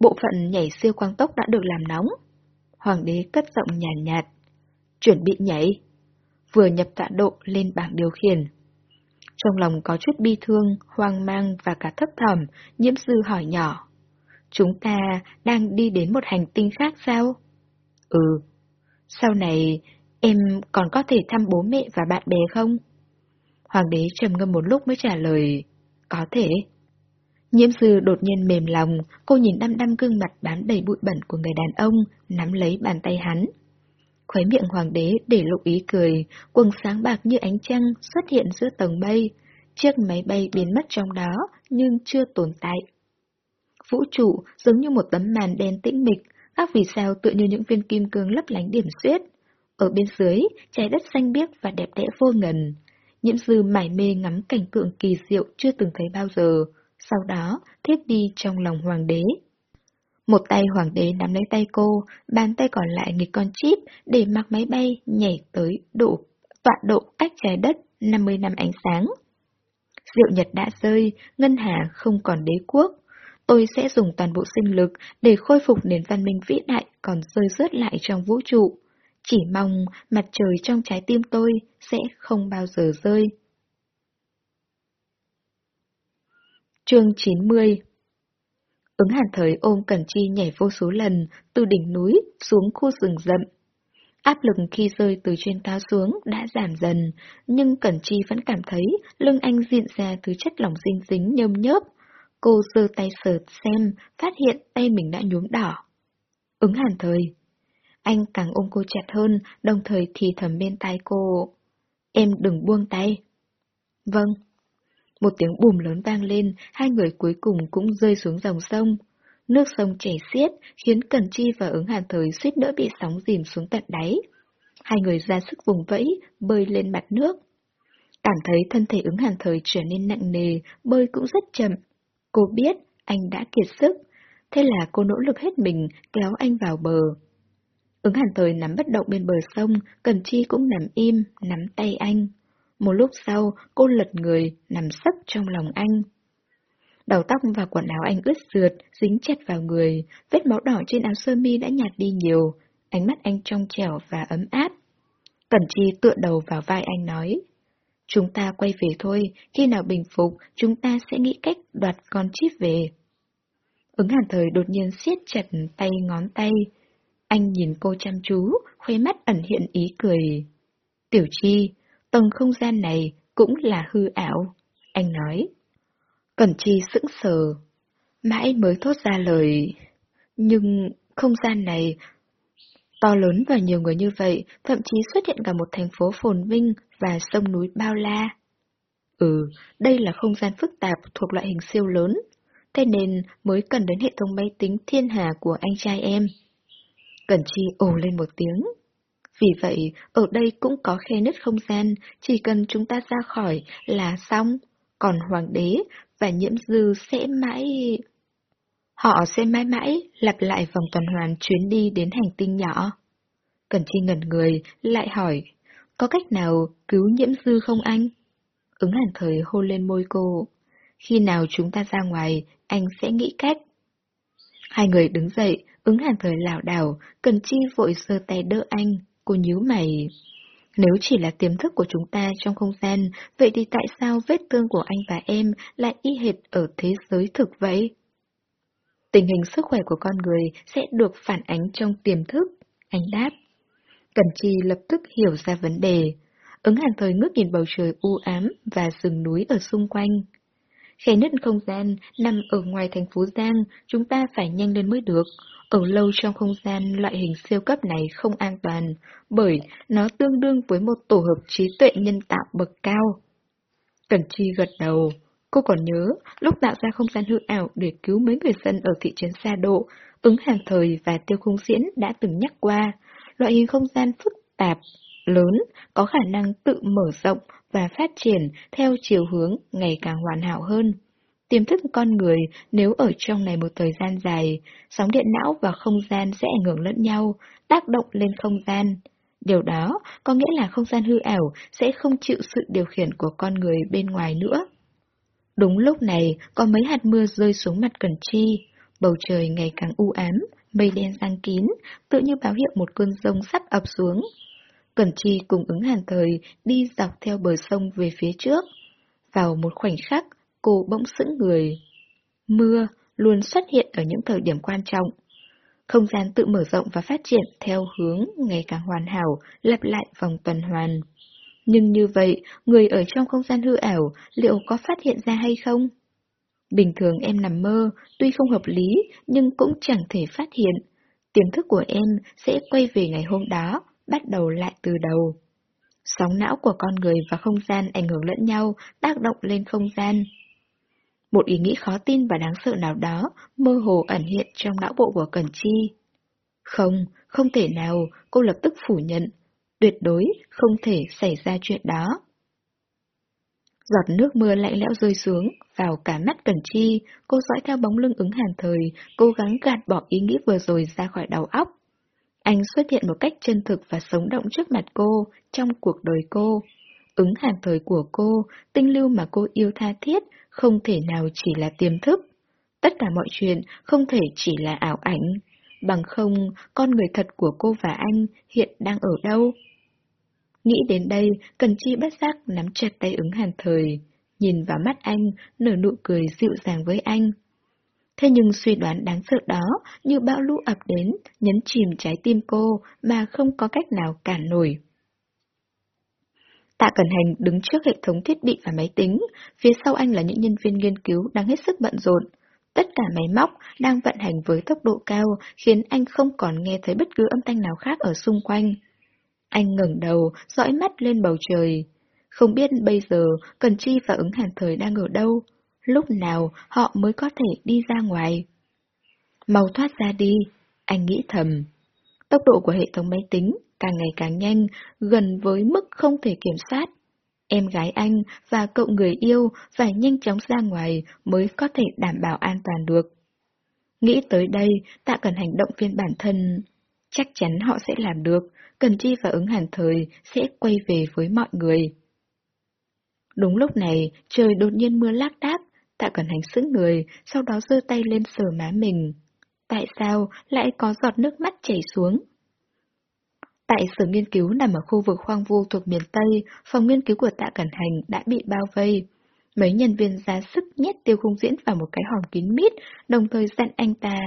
Bộ phận nhảy siêu quang tốc đã được làm nóng. Hoàng đế cất giọng nhàn nhạt, nhạt. Chuẩn bị nhảy vừa nhập tọa độ lên bảng điều khiển. Trong lòng có chút bi thương, hoang mang và cả thấp thỏm, nhiễm sư hỏi nhỏ. Chúng ta đang đi đến một hành tinh khác sao? Ừ. Sau này, em còn có thể thăm bố mẹ và bạn bè không? Hoàng đế trầm ngâm một lúc mới trả lời. Có thể. Nhiễm sư đột nhiên mềm lòng, cô nhìn đăm đăm gương mặt bám đầy bụi bẩn của người đàn ông, nắm lấy bàn tay hắn. Khóe miệng hoàng đế để lộ ý cười, quần sáng bạc như ánh trăng xuất hiện giữa tầng mây. Chiếc máy bay biến mất trong đó, nhưng chưa tồn tại. Vũ trụ giống như một tấm màn đen tĩnh mịch, các vì sao tựa như những viên kim cương lấp lánh điểm xuyết. Ở bên dưới, trái đất xanh biếc và đẹp đẽ vô ngần. Nhiễm dư mải mê ngắm cảnh tượng kỳ diệu chưa từng thấy bao giờ, sau đó thiếp đi trong lòng hoàng đế. Một tay hoàng đế nắm lấy tay cô, bàn tay còn lại nghịch con chip để mặc máy bay nhảy tới độ tọa độ cách trái đất 50 năm ánh sáng. Diệu nhật đã rơi, ngân hà không còn đế quốc. Tôi sẽ dùng toàn bộ sinh lực để khôi phục nền văn minh vĩ đại còn rơi rớt lại trong vũ trụ. Chỉ mong mặt trời trong trái tim tôi sẽ không bao giờ rơi. Chương 90 Ứng hàn thời ôm Cẩn Chi nhảy vô số lần, từ đỉnh núi xuống khu rừng rậm. Áp lực khi rơi từ trên cao xuống đã giảm dần, nhưng Cẩn Chi vẫn cảm thấy lưng anh diện ra thứ chất lỏng dinh dính nhôm nhớp. Cô giơ tay sờ xem, phát hiện tay mình đã nhuốm đỏ. Ứng hàn thời. Anh càng ôm cô chặt hơn, đồng thời thì thầm bên tai cô. Em đừng buông tay. Vâng. Một tiếng bùm lớn vang lên, hai người cuối cùng cũng rơi xuống dòng sông. Nước sông chảy xiết, khiến Cần Chi và ứng hàn thời suýt nữa bị sóng dìm xuống tận đáy. Hai người ra sức vùng vẫy, bơi lên mặt nước. Cảm thấy thân thể ứng hàn thời trở nên nặng nề, bơi cũng rất chậm. Cô biết anh đã kiệt sức, thế là cô nỗ lực hết mình kéo anh vào bờ. Ứng hàn thời nắm bất động bên bờ sông, Cần Chi cũng nằm im, nắm tay anh. Một lúc sau, cô lật người, nằm sấp trong lòng anh. Đầu tóc và quần áo anh ướt sượt, dính chặt vào người, vết máu đỏ trên áo sơ mi đã nhạt đi nhiều, ánh mắt anh trong trẻo và ấm áp. Cẩn Chi tựa đầu vào vai anh nói, Chúng ta quay về thôi, khi nào bình phục, chúng ta sẽ nghĩ cách đoạt con chip về. Ứng hàn thời đột nhiên siết chặt tay ngón tay. Anh nhìn cô chăm chú, khuấy mắt ẩn hiện ý cười. Tiểu Chi, tầng không gian này cũng là hư ảo, anh nói. Cẩn Chi sững sờ, mãi mới thốt ra lời. Nhưng không gian này, To lớn và nhiều người như vậy, thậm chí xuất hiện cả một thành phố phồn vinh và sông núi bao la. Ừ, đây là không gian phức tạp thuộc loại hình siêu lớn, thế nên mới cần đến hệ thống máy tính thiên hà của anh trai em. Cẩn Chi ồ lên một tiếng. Vì vậy, ở đây cũng có khe nứt không gian, chỉ cần chúng ta ra khỏi là xong. Còn hoàng đế và nhiễm dư sẽ mãi... Họ sẽ mãi mãi lặp lại vòng tuần hoàn chuyến đi đến hành tinh nhỏ. Cần Chi ngẩn người, lại hỏi, có cách nào cứu nhiễm dư không anh? Ứng hàn thời hôn lên môi cô. Khi nào chúng ta ra ngoài, anh sẽ nghĩ cách. Hai người đứng dậy, ứng hàn thời lảo đảo, Cần Chi vội sơ tay đỡ anh, cô nhíu mày. Nếu chỉ là tiềm thức của chúng ta trong không gian, vậy thì tại sao vết thương của anh và em lại y hệt ở thế giới thực vậy? Tình hình sức khỏe của con người sẽ được phản ánh trong tiềm thức, anh đáp. Cần Chi lập tức hiểu ra vấn đề. Ứng hàn thời ngước nhìn bầu trời u ám và rừng núi ở xung quanh. Khe nứt không gian nằm ở ngoài thành phố Giang, chúng ta phải nhanh lên mới được. Ở lâu trong không gian loại hình siêu cấp này không an toàn, bởi nó tương đương với một tổ hợp trí tuệ nhân tạo bậc cao. Cần Chi gật đầu. Cô còn nhớ, lúc tạo ra không gian hư ảo để cứu mấy người dân ở thị trấn xa độ, ứng hàng thời và tiêu khung diễn đã từng nhắc qua, loại hình không gian phức tạp, lớn, có khả năng tự mở rộng và phát triển theo chiều hướng ngày càng hoàn hảo hơn. Tiềm thức con người nếu ở trong này một thời gian dài, sóng điện não và không gian sẽ ảnh hưởng lẫn nhau, tác động lên không gian. Điều đó có nghĩa là không gian hư ảo sẽ không chịu sự điều khiển của con người bên ngoài nữa. Đúng lúc này, có mấy hạt mưa rơi xuống mặt Cần Chi. Bầu trời ngày càng u ám, mây đen giăng kín, tự như báo hiệu một cơn rông sắp ập xuống. Cẩn Chi cùng ứng hàn thời đi dọc theo bờ sông về phía trước. Vào một khoảnh khắc, cô bỗng sững người. Mưa luôn xuất hiện ở những thời điểm quan trọng. Không gian tự mở rộng và phát triển theo hướng ngày càng hoàn hảo, lặp lại vòng tuần hoàn. Nhưng như vậy, người ở trong không gian hư ảo liệu có phát hiện ra hay không? Bình thường em nằm mơ, tuy không hợp lý, nhưng cũng chẳng thể phát hiện. Tiềm thức của em sẽ quay về ngày hôm đó, bắt đầu lại từ đầu. Sóng não của con người và không gian ảnh hưởng lẫn nhau, tác động lên không gian. Một ý nghĩ khó tin và đáng sợ nào đó mơ hồ ẩn hiện trong não bộ của Cẩn Chi. Không, không thể nào, cô lập tức phủ nhận. Tuyệt đối không thể xảy ra chuyện đó. Giọt nước mưa lạnh lẽo rơi xuống, vào cả mắt Cẩn Chi, cô dõi theo bóng lưng ứng hàn thời, cố gắng gạt bỏ ý nghĩ vừa rồi ra khỏi đầu óc. Anh xuất hiện một cách chân thực và sống động trước mặt cô, trong cuộc đời cô. Ứng hàn thời của cô, tinh lưu mà cô yêu tha thiết, không thể nào chỉ là tiềm thức. Tất cả mọi chuyện không thể chỉ là ảo ảnh. Bằng không, con người thật của cô và anh hiện đang ở đâu? Nghĩ đến đây, Cần Chi bất giác nắm chặt tay ứng hàn thời, nhìn vào mắt anh, nở nụ cười dịu dàng với anh. Thế nhưng suy đoán đáng sợ đó như bão lũ ập đến, nhấn chìm trái tim cô mà không có cách nào cản nổi. Tạ Cẩn Hành đứng trước hệ thống thiết bị và máy tính, phía sau anh là những nhân viên nghiên cứu đang hết sức bận rộn. Tất cả máy móc đang vận hành với tốc độ cao khiến anh không còn nghe thấy bất cứ âm thanh nào khác ở xung quanh. Anh ngẩng đầu, dõi mắt lên bầu trời. Không biết bây giờ Cần Chi và ứng hàn thời đang ở đâu, lúc nào họ mới có thể đi ra ngoài. Mau thoát ra đi, anh nghĩ thầm. Tốc độ của hệ thống máy tính càng ngày càng nhanh, gần với mức không thể kiểm soát. Em gái anh và cậu người yêu phải nhanh chóng ra ngoài mới có thể đảm bảo an toàn được. Nghĩ tới đây, tạ cần hành động phiên bản thân. Chắc chắn họ sẽ làm được, Cần Chi và ứng hàn thời sẽ quay về với mọi người. Đúng lúc này, trời đột nhiên mưa lác đác, tạ Cẩn hành sững người, sau đó giơ tay lên sờ má mình. Tại sao lại có giọt nước mắt chảy xuống? Tại sở nghiên cứu nằm ở khu vực hoang vu thuộc miền Tây, phòng nghiên cứu của tạ Cẩn Hành đã bị bao vây. Mấy nhân viên ra sức nhét tiêu khung diễn vào một cái hòm kín mít, đồng thời dặn anh ta.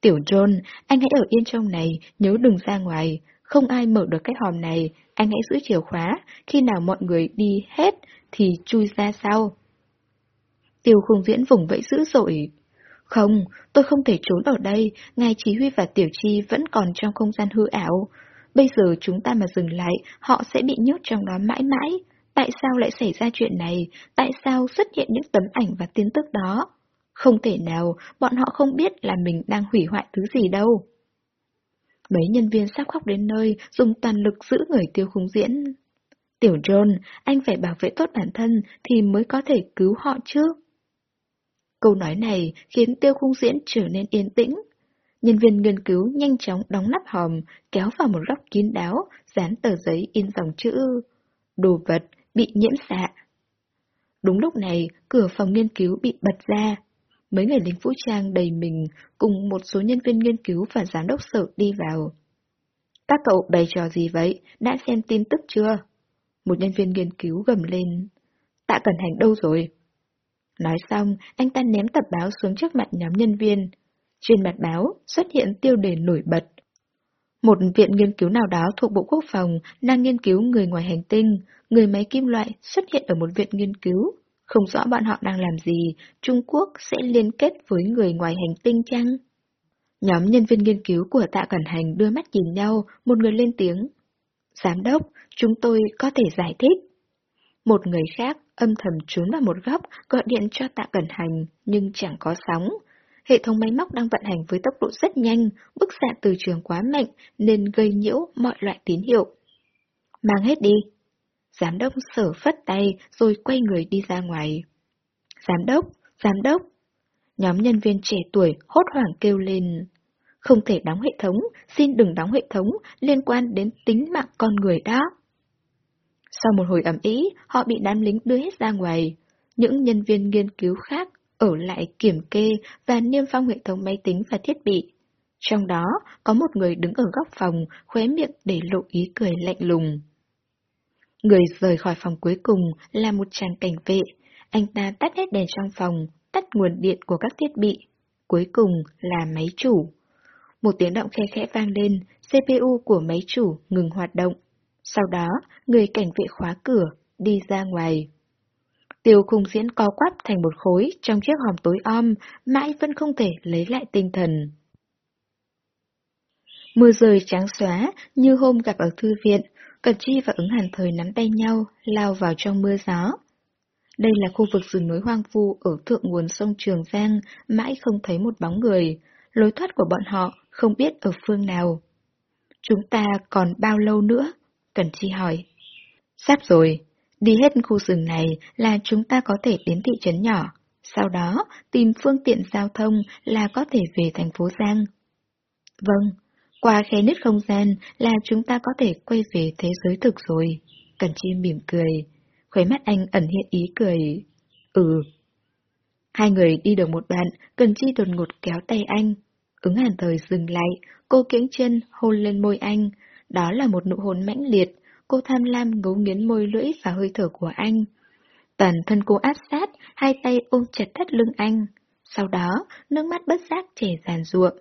Tiểu John, anh hãy ở yên trong này, nhớ đừng ra ngoài. Không ai mở được cái hòm này, anh hãy giữ chìa khóa, khi nào mọi người đi hết thì chui ra sau. Tiêu khung diễn vùng vẫy dữ dội. Không, tôi không thể trốn ở đây, ngài chỉ huy và tiểu chi vẫn còn trong không gian hư ảo. Bây giờ chúng ta mà dừng lại, họ sẽ bị nhốt trong đó mãi mãi. Tại sao lại xảy ra chuyện này? Tại sao xuất hiện những tấm ảnh và tin tức đó? Không thể nào, bọn họ không biết là mình đang hủy hoại thứ gì đâu. Mấy nhân viên sắp khóc đến nơi, dùng toàn lực giữ người tiêu khung diễn. Tiểu John, anh phải bảo vệ tốt bản thân thì mới có thể cứu họ chứ. Câu nói này khiến tiêu khung diễn trở nên yên tĩnh. Nhân viên nghiên cứu nhanh chóng đóng nắp hòm, kéo vào một góc kín đáo, dán tờ giấy in dòng chữ Đồ vật bị nhiễm xạ. Đúng lúc này, cửa phòng nghiên cứu bị bật ra. Mấy người lính vũ trang đầy mình cùng một số nhân viên nghiên cứu và giám đốc sở đi vào. Các cậu bày trò gì vậy? Đã xem tin tức chưa? Một nhân viên nghiên cứu gầm lên. Tạ Cẩn Hành đâu rồi? Nói xong, anh ta ném tập báo xuống trước mặt nhóm nhân viên. Trên mặt báo xuất hiện tiêu đề nổi bật. Một viện nghiên cứu nào đó thuộc Bộ Quốc phòng đang nghiên cứu người ngoài hành tinh, người máy kim loại xuất hiện ở một viện nghiên cứu. Không rõ bọn họ đang làm gì, Trung Quốc sẽ liên kết với người ngoài hành tinh chăng? Nhóm nhân viên nghiên cứu của Tạ Cẩn Hành đưa mắt nhìn nhau, một người lên tiếng. Giám đốc, chúng tôi có thể giải thích. Một người khác âm thầm trốn vào một góc, gọi điện cho Tạ Cẩn Hành, nhưng chẳng có sóng. Hệ thống máy móc đang vận hành với tốc độ rất nhanh, bức xạ từ trường quá mạnh nên gây nhiễu mọi loại tín hiệu. Mang hết đi. Giám đốc sở phất tay rồi quay người đi ra ngoài. Giám đốc, giám đốc. Nhóm nhân viên trẻ tuổi hốt hoảng kêu lên. Không thể đóng hệ thống, xin đừng đóng hệ thống, liên quan đến tính mạng con người đó. Sau một hồi ẩm ý, họ bị đám lính đưa hết ra ngoài. Những nhân viên nghiên cứu khác ở lại kiểm kê và niêm phong hệ thống máy tính và thiết bị. Trong đó, có một người đứng ở góc phòng, khóe miệng để lộ ý cười lạnh lùng. Người rời khỏi phòng cuối cùng là một chàng cảnh vệ. Anh ta tắt hết đèn trong phòng, tắt nguồn điện của các thiết bị. Cuối cùng là máy chủ. Một tiếng động khe khẽ vang lên, CPU của máy chủ ngừng hoạt động. Sau đó, người cảnh vệ khóa cửa, đi ra ngoài. Tiêu khung diễn co quắp thành một khối trong chiếc hòm tối om, mãi vẫn không thể lấy lại tinh thần. Mưa rơi trắng xóa, như hôm gặp ở thư viện, Cẩn Chi và ứng hàn thời nắm tay nhau, lao vào trong mưa gió. Đây là khu vực rừng núi hoang vu ở thượng nguồn sông Trường Giang, mãi không thấy một bóng người. Lối thoát của bọn họ không biết ở phương nào. Chúng ta còn bao lâu nữa? Cẩn Chi hỏi. Sắp rồi, đi hết khu rừng này là chúng ta có thể đến thị trấn nhỏ. Sau đó, tìm phương tiện giao thông là có thể về thành phố Giang. Vâng, qua khe nứt không gian là chúng ta có thể quay về thế giới thực rồi. Cẩn Chi mỉm cười. Khuấy mắt anh ẩn hiện ý cười. Ừ. Hai người đi được một đoạn, Cần Chi đột ngột kéo tay anh. Ứng hàn thời dừng lại, cô kiễng chân hôn lên môi anh. Đó là một nụ hôn mãnh liệt, cô tham lam ngấu nghiến môi lưỡi và hơi thở của anh. Toàn thân cô áp sát, hai tay ôm chặt thắt lưng anh. Sau đó, nước mắt bất giác chảy ràn ruộng.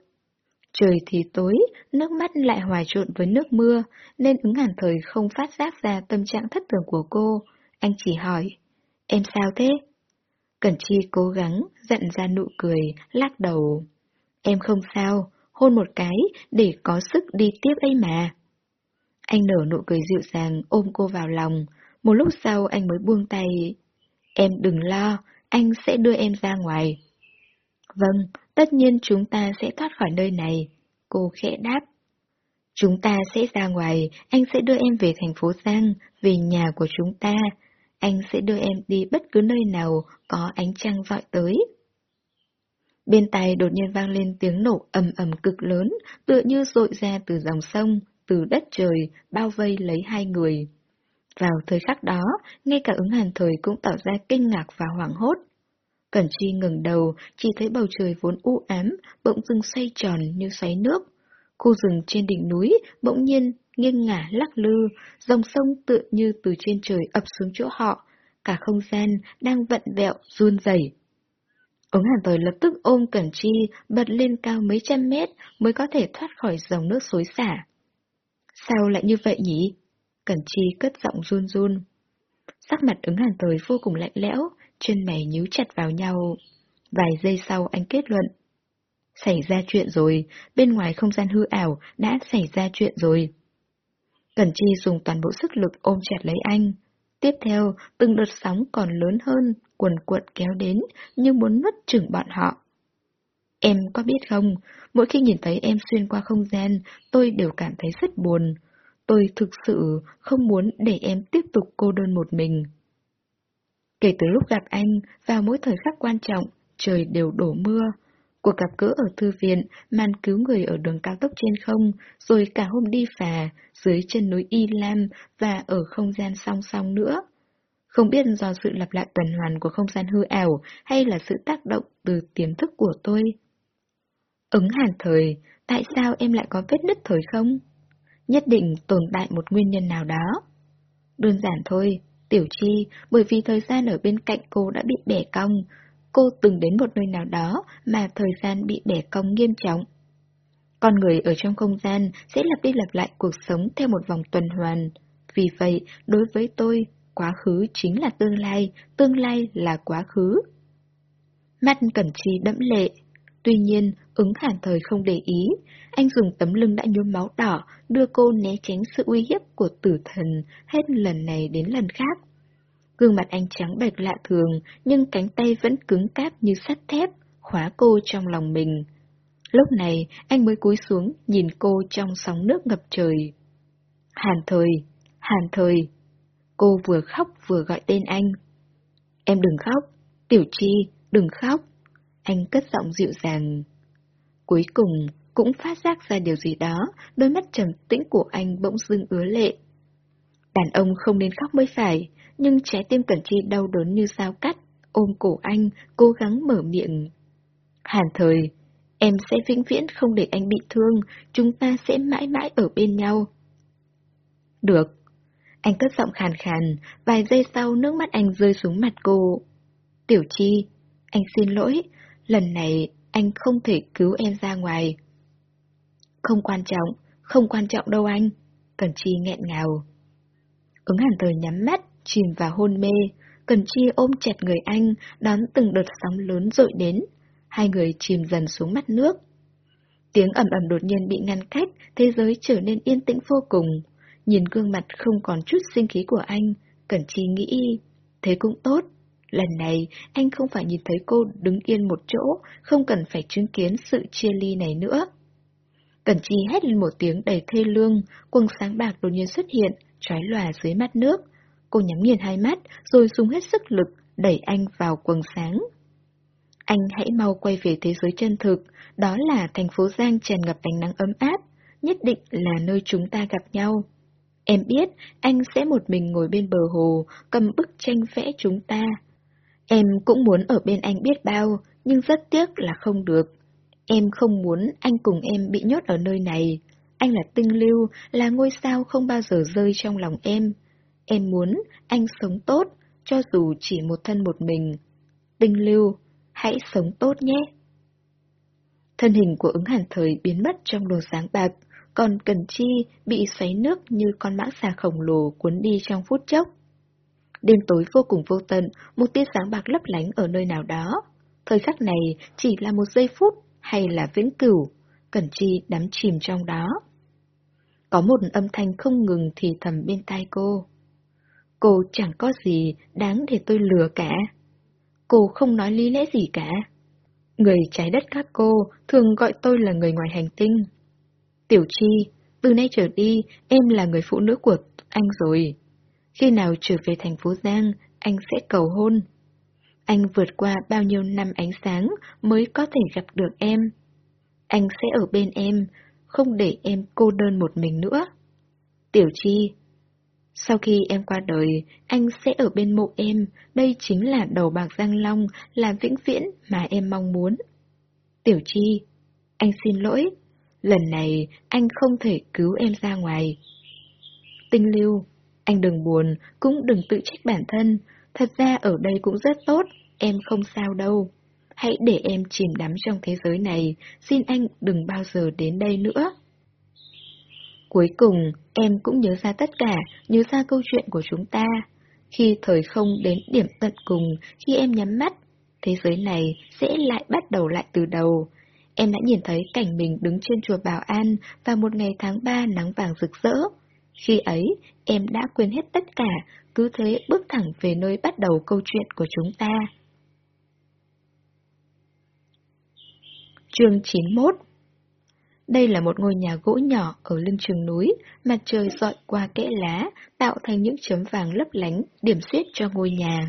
Trời thì tối, nước mắt lại hòa trộn với nước mưa, nên ứng hàn thời không phát giác ra tâm trạng thất thường của cô. Anh chỉ hỏi, em sao thế? Cẩn Chi cố gắng, giận ra nụ cười, lắc đầu. Em không sao, hôn một cái để có sức đi tiếp ấy mà. Anh nở nụ cười dịu dàng ôm cô vào lòng, một lúc sau anh mới buông tay. Em đừng lo, anh sẽ đưa em ra ngoài. Vâng, tất nhiên chúng ta sẽ thoát khỏi nơi này. Cô khẽ đáp. Chúng ta sẽ ra ngoài, anh sẽ đưa em về thành phố Giang, về nhà của chúng ta. Anh sẽ đưa em đi bất cứ nơi nào có ánh trăng vọi tới. Bên tai đột nhiên vang lên tiếng nổ ầm ầm cực lớn, tựa như rội ra từ dòng sông, từ đất trời, bao vây lấy hai người. Vào thời khắc đó, ngay cả ứng hàn thời cũng tỏ ra kinh ngạc và hoảng hốt. Cẩn Chi ngừng đầu, chỉ thấy bầu trời vốn u ám, bỗng dưng xoay tròn như xoáy nước. Khu rừng trên đỉnh núi bỗng nhiên nghiêng ngả lắc lư, dòng sông tựa như từ trên trời ập xuống chỗ họ, cả không gian đang vận vẹo, run rẩy. Ống hàn thời lập tức ôm Cẩn Chi bật lên cao mấy trăm mét mới có thể thoát khỏi dòng nước xối xả. Sao lại như vậy nhỉ? Cẩn Chi cất giọng run run. Sắc mặt ứng hàn tới vô cùng lạnh lẽo, chân mày nhíu chặt vào nhau. Vài giây sau anh kết luận. Xảy ra chuyện rồi, bên ngoài không gian hư ảo đã xảy ra chuyện rồi. Cẩn Chi dùng toàn bộ sức lực ôm chặt lấy anh. Tiếp theo, từng đợt sóng còn lớn hơn, cuồn cuộn kéo đến, như muốn nuốt chửng bọn họ. Em có biết không, mỗi khi nhìn thấy em xuyên qua không gian, tôi đều cảm thấy rất buồn. Tôi thực sự không muốn để em tiếp tục cô đơn một mình. Kể từ lúc gặp anh, vào mỗi thời khắc quan trọng, trời đều đổ mưa. Cuộc gặp gỡ ở thư viện, màn cứu người ở đường cao tốc trên không, rồi cả hôm đi phà, dưới chân núi Y Lam và ở không gian song song nữa. Không biết do sự lặp lại tuần hoàn của không gian hư ảo hay là sự tác động từ tiềm thức của tôi. Ứng hàn thời, tại sao em lại có vết nứt thời không? Nhất định tồn tại một nguyên nhân nào đó. Đơn giản thôi, Tiểu Chi, bởi vì thời gian ở bên cạnh cô đã bị bẻ cong, cô từng đến một nơi nào đó mà thời gian bị bẻ cong nghiêm trọng. Con người ở trong không gian sẽ lặp đi lặp lại cuộc sống theo một vòng tuần hoàn. Vì vậy, đối với tôi, quá khứ chính là tương lai, tương lai là quá khứ. Mắt Cẩn Chi đẫm lệ. Tuy nhiên, ứng hàn thời không để ý. Anh dùng tấm lưng đã nhuốm máu đỏ, đưa cô né tránh sự uy hiếp của tử thần hết lần này đến lần khác. Gương mặt anh trắng bệch lạ thường, nhưng cánh tay vẫn cứng cáp như sắt thép, khóa cô trong lòng mình. Lúc này, anh mới cúi xuống, nhìn cô trong sóng nước ngập trời. Hàn thời, hàn thời. Cô vừa khóc vừa gọi tên anh. Em đừng khóc, Tiểu Chi, đừng khóc. Anh cất giọng dịu dàng. Cuối cùng, cũng phát giác ra điều gì đó, đôi mắt trầm tĩnh của anh bỗng dưng ứa lệ. Đàn ông không nên khóc mới phải, nhưng trái tim Cẩn Chi đau đớn như sao cắt, ôm cổ anh, cố gắng mở miệng. Hàn thời, em sẽ vĩnh viễn không để anh bị thương, chúng ta sẽ mãi mãi ở bên nhau. Được. Anh cất giọng khàn khàn, vài giây sau nước mắt anh rơi xuống mặt cô. Tiểu Chi, anh xin lỗi, lần này anh không thể cứu em ra ngoài. Không quan trọng, không quan trọng đâu anh. Cẩn Chi nghẹn ngào. Ứng hàn thời nhắm mắt, chìm vào hôn mê. Cần Chi ôm chặt người anh, đón từng đợt sóng lớn dội đến. Hai người chìm dần xuống mặt nước. Tiếng ẩm ẩm đột nhiên bị ngăn cách, thế giới trở nên yên tĩnh vô cùng. Nhìn gương mặt không còn chút sinh khí của anh, Cẩn Chi nghĩ, thế cũng tốt. Lần này, anh không phải nhìn thấy cô đứng yên một chỗ, không cần phải chứng kiến sự chia ly này nữa. Cẩn Chi hét lên một tiếng đầy thê lương, quần sáng bạc đột nhiên xuất hiện, trói lòa dưới mắt nước. Cô nhắm nghiền hai mắt, rồi dùng hết sức lực, đẩy anh vào quần sáng. Anh hãy mau quay về thế giới chân thực, đó là thành phố Giang tràn ngập ánh nắng ấm áp, nhất định là nơi chúng ta gặp nhau. Em biết, anh sẽ một mình ngồi bên bờ hồ, cầm bức tranh vẽ chúng ta. Em cũng muốn ở bên anh biết bao, nhưng rất tiếc là không được. Em không muốn anh cùng em bị nhốt ở nơi này. Anh là tinh lưu, là ngôi sao không bao giờ rơi trong lòng em. Em muốn anh sống tốt, cho dù chỉ một thân một mình. Tinh lưu, hãy sống tốt nhé. Thân hình của ứng hàn thời biến mất trong đồ sáng bạc, còn Cần Chi bị xoáy nước như con mãng xà khổng lồ cuốn đi trong phút chốc. Đêm tối vô cùng vô tận, một tia sáng bạc lấp lánh ở nơi nào đó. Thời khắc này chỉ là một giây phút hay là vĩnh cửu, Cẩn Chi đắm chìm trong đó. Có một âm thanh không ngừng thì thầm bên tai cô. Cô chẳng có gì đáng để tôi lừa cả. Cô không nói lý lẽ gì cả. Người trái đất các cô thường gọi tôi là người ngoài hành tinh. Tiểu Chi, từ nay trở đi, em là người phụ nữ của anh rồi. Khi nào trở về thành phố Giang, anh sẽ cầu hôn. Anh vượt qua bao nhiêu năm ánh sáng mới có thể gặp được em. Anh sẽ ở bên em, không để em cô đơn một mình nữa. Tiểu Chi, sau khi em qua đời, anh sẽ ở bên mộ em, đây chính là đầu bạc Giang Long, là vĩnh viễn mà em mong muốn. Tiểu Chi, anh xin lỗi, lần này anh không thể cứu em ra ngoài. Tinh Lưu, anh đừng buồn, cũng đừng tự trách bản thân, thật ra ở đây cũng rất tốt, em không sao đâu. Hãy để em chìm đắm trong thế giới này, xin anh đừng bao giờ đến đây nữa. Cuối cùng, em cũng nhớ ra tất cả, nhớ ra câu chuyện của chúng ta. Khi thời không đến điểm tận cùng, khi em nhắm mắt, thế giới này sẽ lại bắt đầu lại từ đầu. Em đã nhìn thấy cảnh mình đứng trên chùa Bảo An vào một ngày tháng 3 nắng vàng rực rỡ. Khi ấy, em đã quên hết tất cả, cứ thế bước thẳng về nơi bắt đầu câu chuyện của chúng ta. Chương 91 Đây là một ngôi nhà gỗ nhỏ ở lưng chừng núi, mặt trời dọi qua kẽ lá, tạo thành những chấm vàng lấp lánh, điểm xuyết cho ngôi nhà.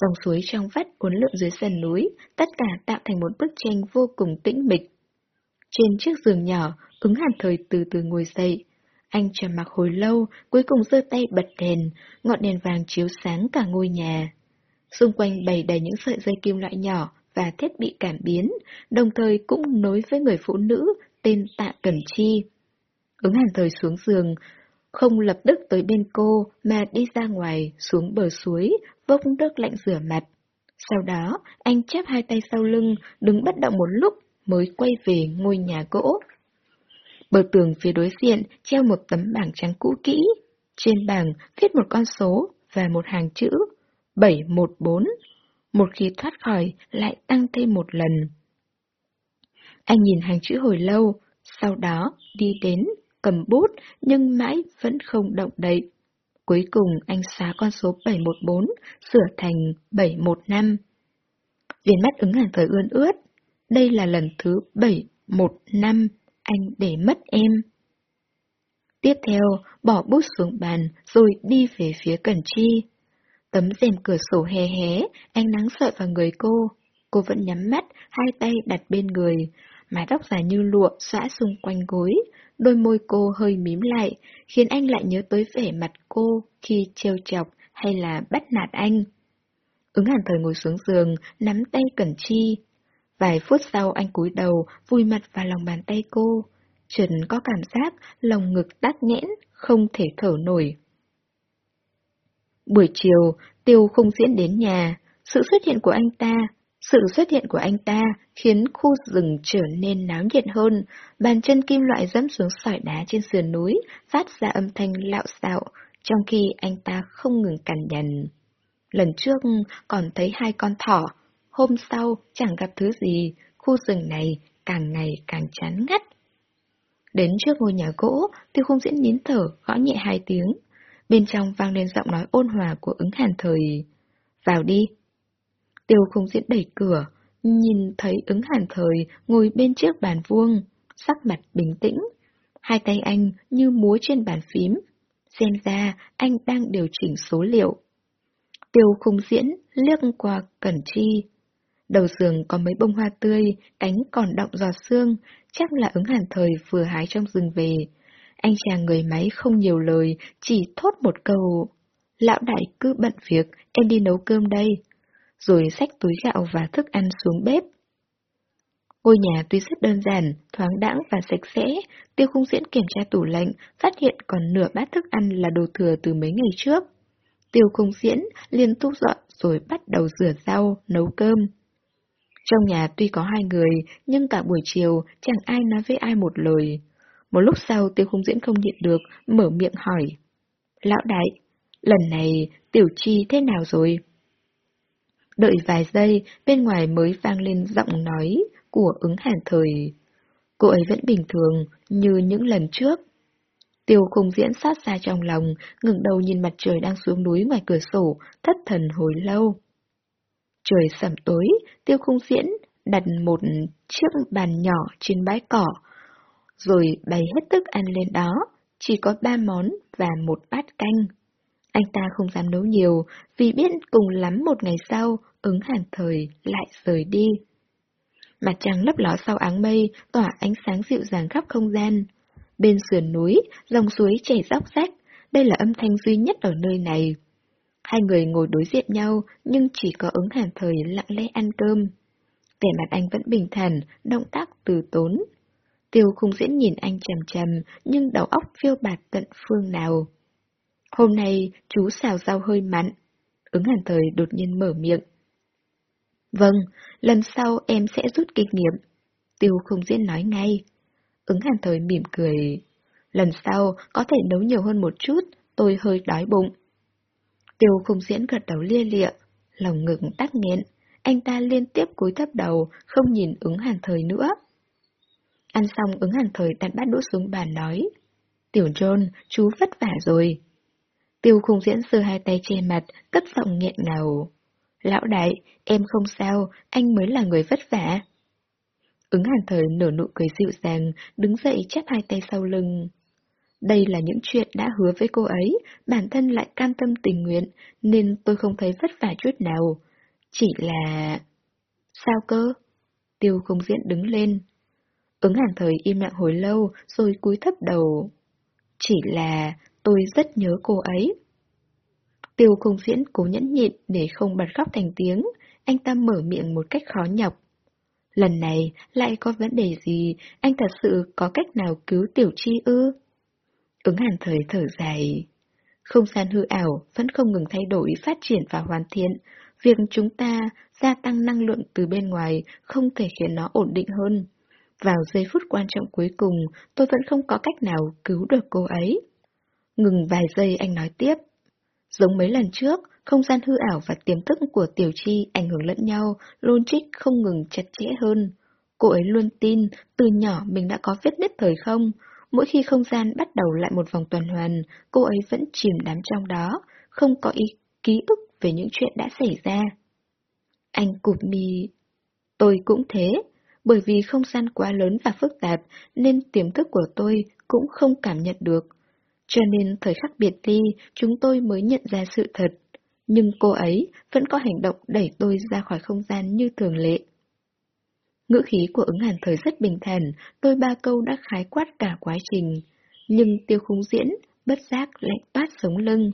Dòng suối trong vắt uốn lượn dưới sườn núi, tất cả tạo thành một bức tranh vô cùng tĩnh mịch. Trên chiếc giường nhỏ, ứng hàn thời từ từ ngồi dậy. Anh trầm mặc hồi lâu, cuối cùng giơ tay bật đèn, ngọn đèn vàng chiếu sáng cả ngôi nhà. Xung quanh bày đầy những sợi dây kim loại nhỏ và thiết bị cảm biến, đồng thời cũng nối với người phụ nữ tên Tạ Cẩn Chi. Ứng hàn thời xuống giường, không lập tức tới bên cô mà đi ra ngoài xuống bờ suối, vốc nước lạnh rửa mặt. Sau đó, anh chắp hai tay sau lưng, đứng bất động một lúc mới quay về ngôi nhà gỗ. Bờ tường phía đối diện treo một tấm bảng trắng cũ kỹ. Trên bảng viết một con số và một hàng chữ 714. Một khi thoát khỏi lại tăng thêm một lần. Anh nhìn hàng chữ hồi lâu, sau đó đi đến, cầm bút nhưng mãi vẫn không động đậy. Cuối cùng anh xóa con số 714, sửa thành 715. Viên mắt ứng hàn thời ươn ướt. Đây là lần thứ 715 anh để mất em. Tiếp theo, bỏ bút xuống bàn rồi đi về phía Cẩn Chi. Tấm rèm cửa sổ hé hé, ánh nắng sợi vào người cô. Cô vẫn nhắm mắt, hai tay đặt bên người, mái tóc dài như lụa xõa xung quanh gối, đôi môi cô hơi mím lại, khiến anh lại nhớ tới vẻ mặt cô khi trêu chọc hay là bắt nạt anh. Ứng hàn thời ngồi xuống giường, nắm tay Cẩn Chi. Vài phút sau anh cúi đầu, vùi mặt vào lòng bàn tay cô. Trần có cảm giác lòng ngực tắt nghẽn, không thể thở nổi. Buổi chiều, Tiêu không diễn đến nhà. Sự xuất hiện của anh ta sự xuất hiện của anh ta khiến khu rừng trở nên náo nhiệt hơn, bàn chân kim loại dẫm xuống sỏi đá trên sườn núi, phát ra âm thanh lạo xạo, trong khi anh ta không ngừng cằn nhằn. Lần trước còn thấy hai con thỏ, hôm sau chẳng gặp thứ gì, khu rừng này càng ngày càng chán ngắt. Đến trước ngôi nhà gỗ, tiêu không diễn nín thở, gõ nhẹ hai tiếng. Bên trong vang lên giọng nói ôn hòa của ứng hàn thời. Vào đi. Tiêu không diễn đẩy cửa, nhìn thấy ứng hàn thời ngồi bên trước bàn vuông, sắc mặt bình tĩnh. Hai tay anh như múa trên bàn phím. Xem ra anh đang điều chỉnh số liệu. Tiêu không diễn liếc qua cẩn chi. Đầu giường có mấy bông hoa tươi, cánh còn động giọt xương, chắc là ứng hàn thời vừa hái trong rừng về. Anh chàng người máy không nhiều lời, chỉ thốt một câu. Lão đại cứ bận việc, em đi nấu cơm đây rồi xách túi gạo và thức ăn xuống bếp. Ngôi nhà tuy rất đơn giản, thoáng đãng và sạch sẽ, tiêu khung diễn kiểm tra tủ lạnh, phát hiện còn nửa bát thức ăn là đồ thừa từ mấy ngày trước. Tiêu khung diễn liên thu dọn rồi bắt đầu rửa rau, nấu cơm. Trong nhà tuy có hai người, nhưng cả buổi chiều chẳng ai nói với ai một lời. Một lúc sau tiêu khung diễn không nhịn được, mở miệng hỏi. Lão đại, lần này tiểu chi thế nào rồi? Đợi vài giây, bên ngoài mới vang lên giọng nói của ứng hàn thời. Cô ấy vẫn bình thường, như những lần trước. Tiêu không diễn sát xa trong lòng, ngừng đầu nhìn mặt trời đang xuống núi ngoài cửa sổ, thất thần hồi lâu. Trời sẩm tối, tiêu khung diễn đặt một chiếc bàn nhỏ trên bãi cỏ, rồi bày hết thức ăn lên đó, chỉ có ba món và một bát canh. Anh ta không dám nấu nhiều, vì biết cùng lắm một ngày sau, ứng hàn thời lại rời đi. Mặt trăng lấp ló sau áng mây, tỏa ánh sáng dịu dàng khắp không gian. Bên sườn núi, dòng suối chảy róc rách, đây là âm thanh duy nhất ở nơi này. Hai người ngồi đối diện nhau, nhưng chỉ có ứng hàn thời lặng lẽ ăn cơm. Vẻ mặt anh vẫn bình thản, động tác từ tốn. Tiêu không diễn nhìn anh chầm chầm, nhưng đầu óc phiêu bạt tận phương nào. Hôm nay chú xào rau hơi mặn. Ứng hàn thời đột nhiên mở miệng. Vâng, lần sau em sẽ rút kinh nghiệm. Tiêu không diễn nói ngay. Ứng hàn thời mỉm cười. Lần sau có thể nấu nhiều hơn một chút, tôi hơi đói bụng. Tiêu không diễn gật đầu lia lịa, lòng ngực tắc nghẹn. anh ta liên tiếp cúi thấp đầu, không nhìn ứng hàn thời nữa. Ăn xong ứng hàn thời đặt bát đũa xuống bàn nói. Tiểu John, chú vất vả rồi. Tiêu khung diễn sơ hai tay che mặt, cất giọng nghẹn ngào. Lão đại, em không sao, anh mới là người vất vả. Ứng hàn thời nở nụ cười dịu dàng, đứng dậy chắp hai tay sau lưng. Đây là những chuyện đã hứa với cô ấy, bản thân lại cam tâm tình nguyện, nên tôi không thấy vất vả chút nào. Chỉ là... Sao cơ? Tiêu không diễn đứng lên. Ứng hàn thời im lặng hồi lâu, rồi cúi thấp đầu. Chỉ là tôi rất nhớ cô ấy. Tiêu không diễn cố nhẫn nhịn để không bật khóc thành tiếng, anh ta mở miệng một cách khó nhọc. Lần này lại có vấn đề gì, anh thật sự có cách nào cứu tiểu chi ư? Ứng hàn thời thở dài. Không gian hư ảo vẫn không ngừng thay đổi, phát triển và hoàn thiện. Việc chúng ta gia tăng năng lượng từ bên ngoài không thể khiến nó ổn định hơn. Vào giây phút quan trọng cuối cùng, tôi vẫn không có cách nào cứu được cô ấy. Ngừng vài giây anh nói tiếp. Giống mấy lần trước, không gian hư ảo và tiềm thức của Tiểu Chi ảnh hưởng lẫn nhau, logic không ngừng chặt chẽ hơn. Cô ấy luôn tin, từ nhỏ mình đã có vết nứt thời không. Mỗi khi không gian bắt đầu lại một vòng tuần hoàn, cô ấy vẫn chìm đắm trong đó, không có ý ký ức về những chuyện đã xảy ra. Anh cụp mi... Tôi cũng thế, bởi vì không gian quá lớn và phức tạp nên tiềm thức của tôi cũng không cảm nhận được. Cho nên thời khắc biệt ly, chúng tôi mới nhận ra sự thật. Nhưng cô ấy vẫn có hành động đẩy tôi ra khỏi không gian như thường lệ. Ngữ khí của ứng hàn thời rất bình thản, tôi ba câu đã khái quát cả quá trình. Nhưng tiêu khung diễn, bất giác lạnh toát sống lưng.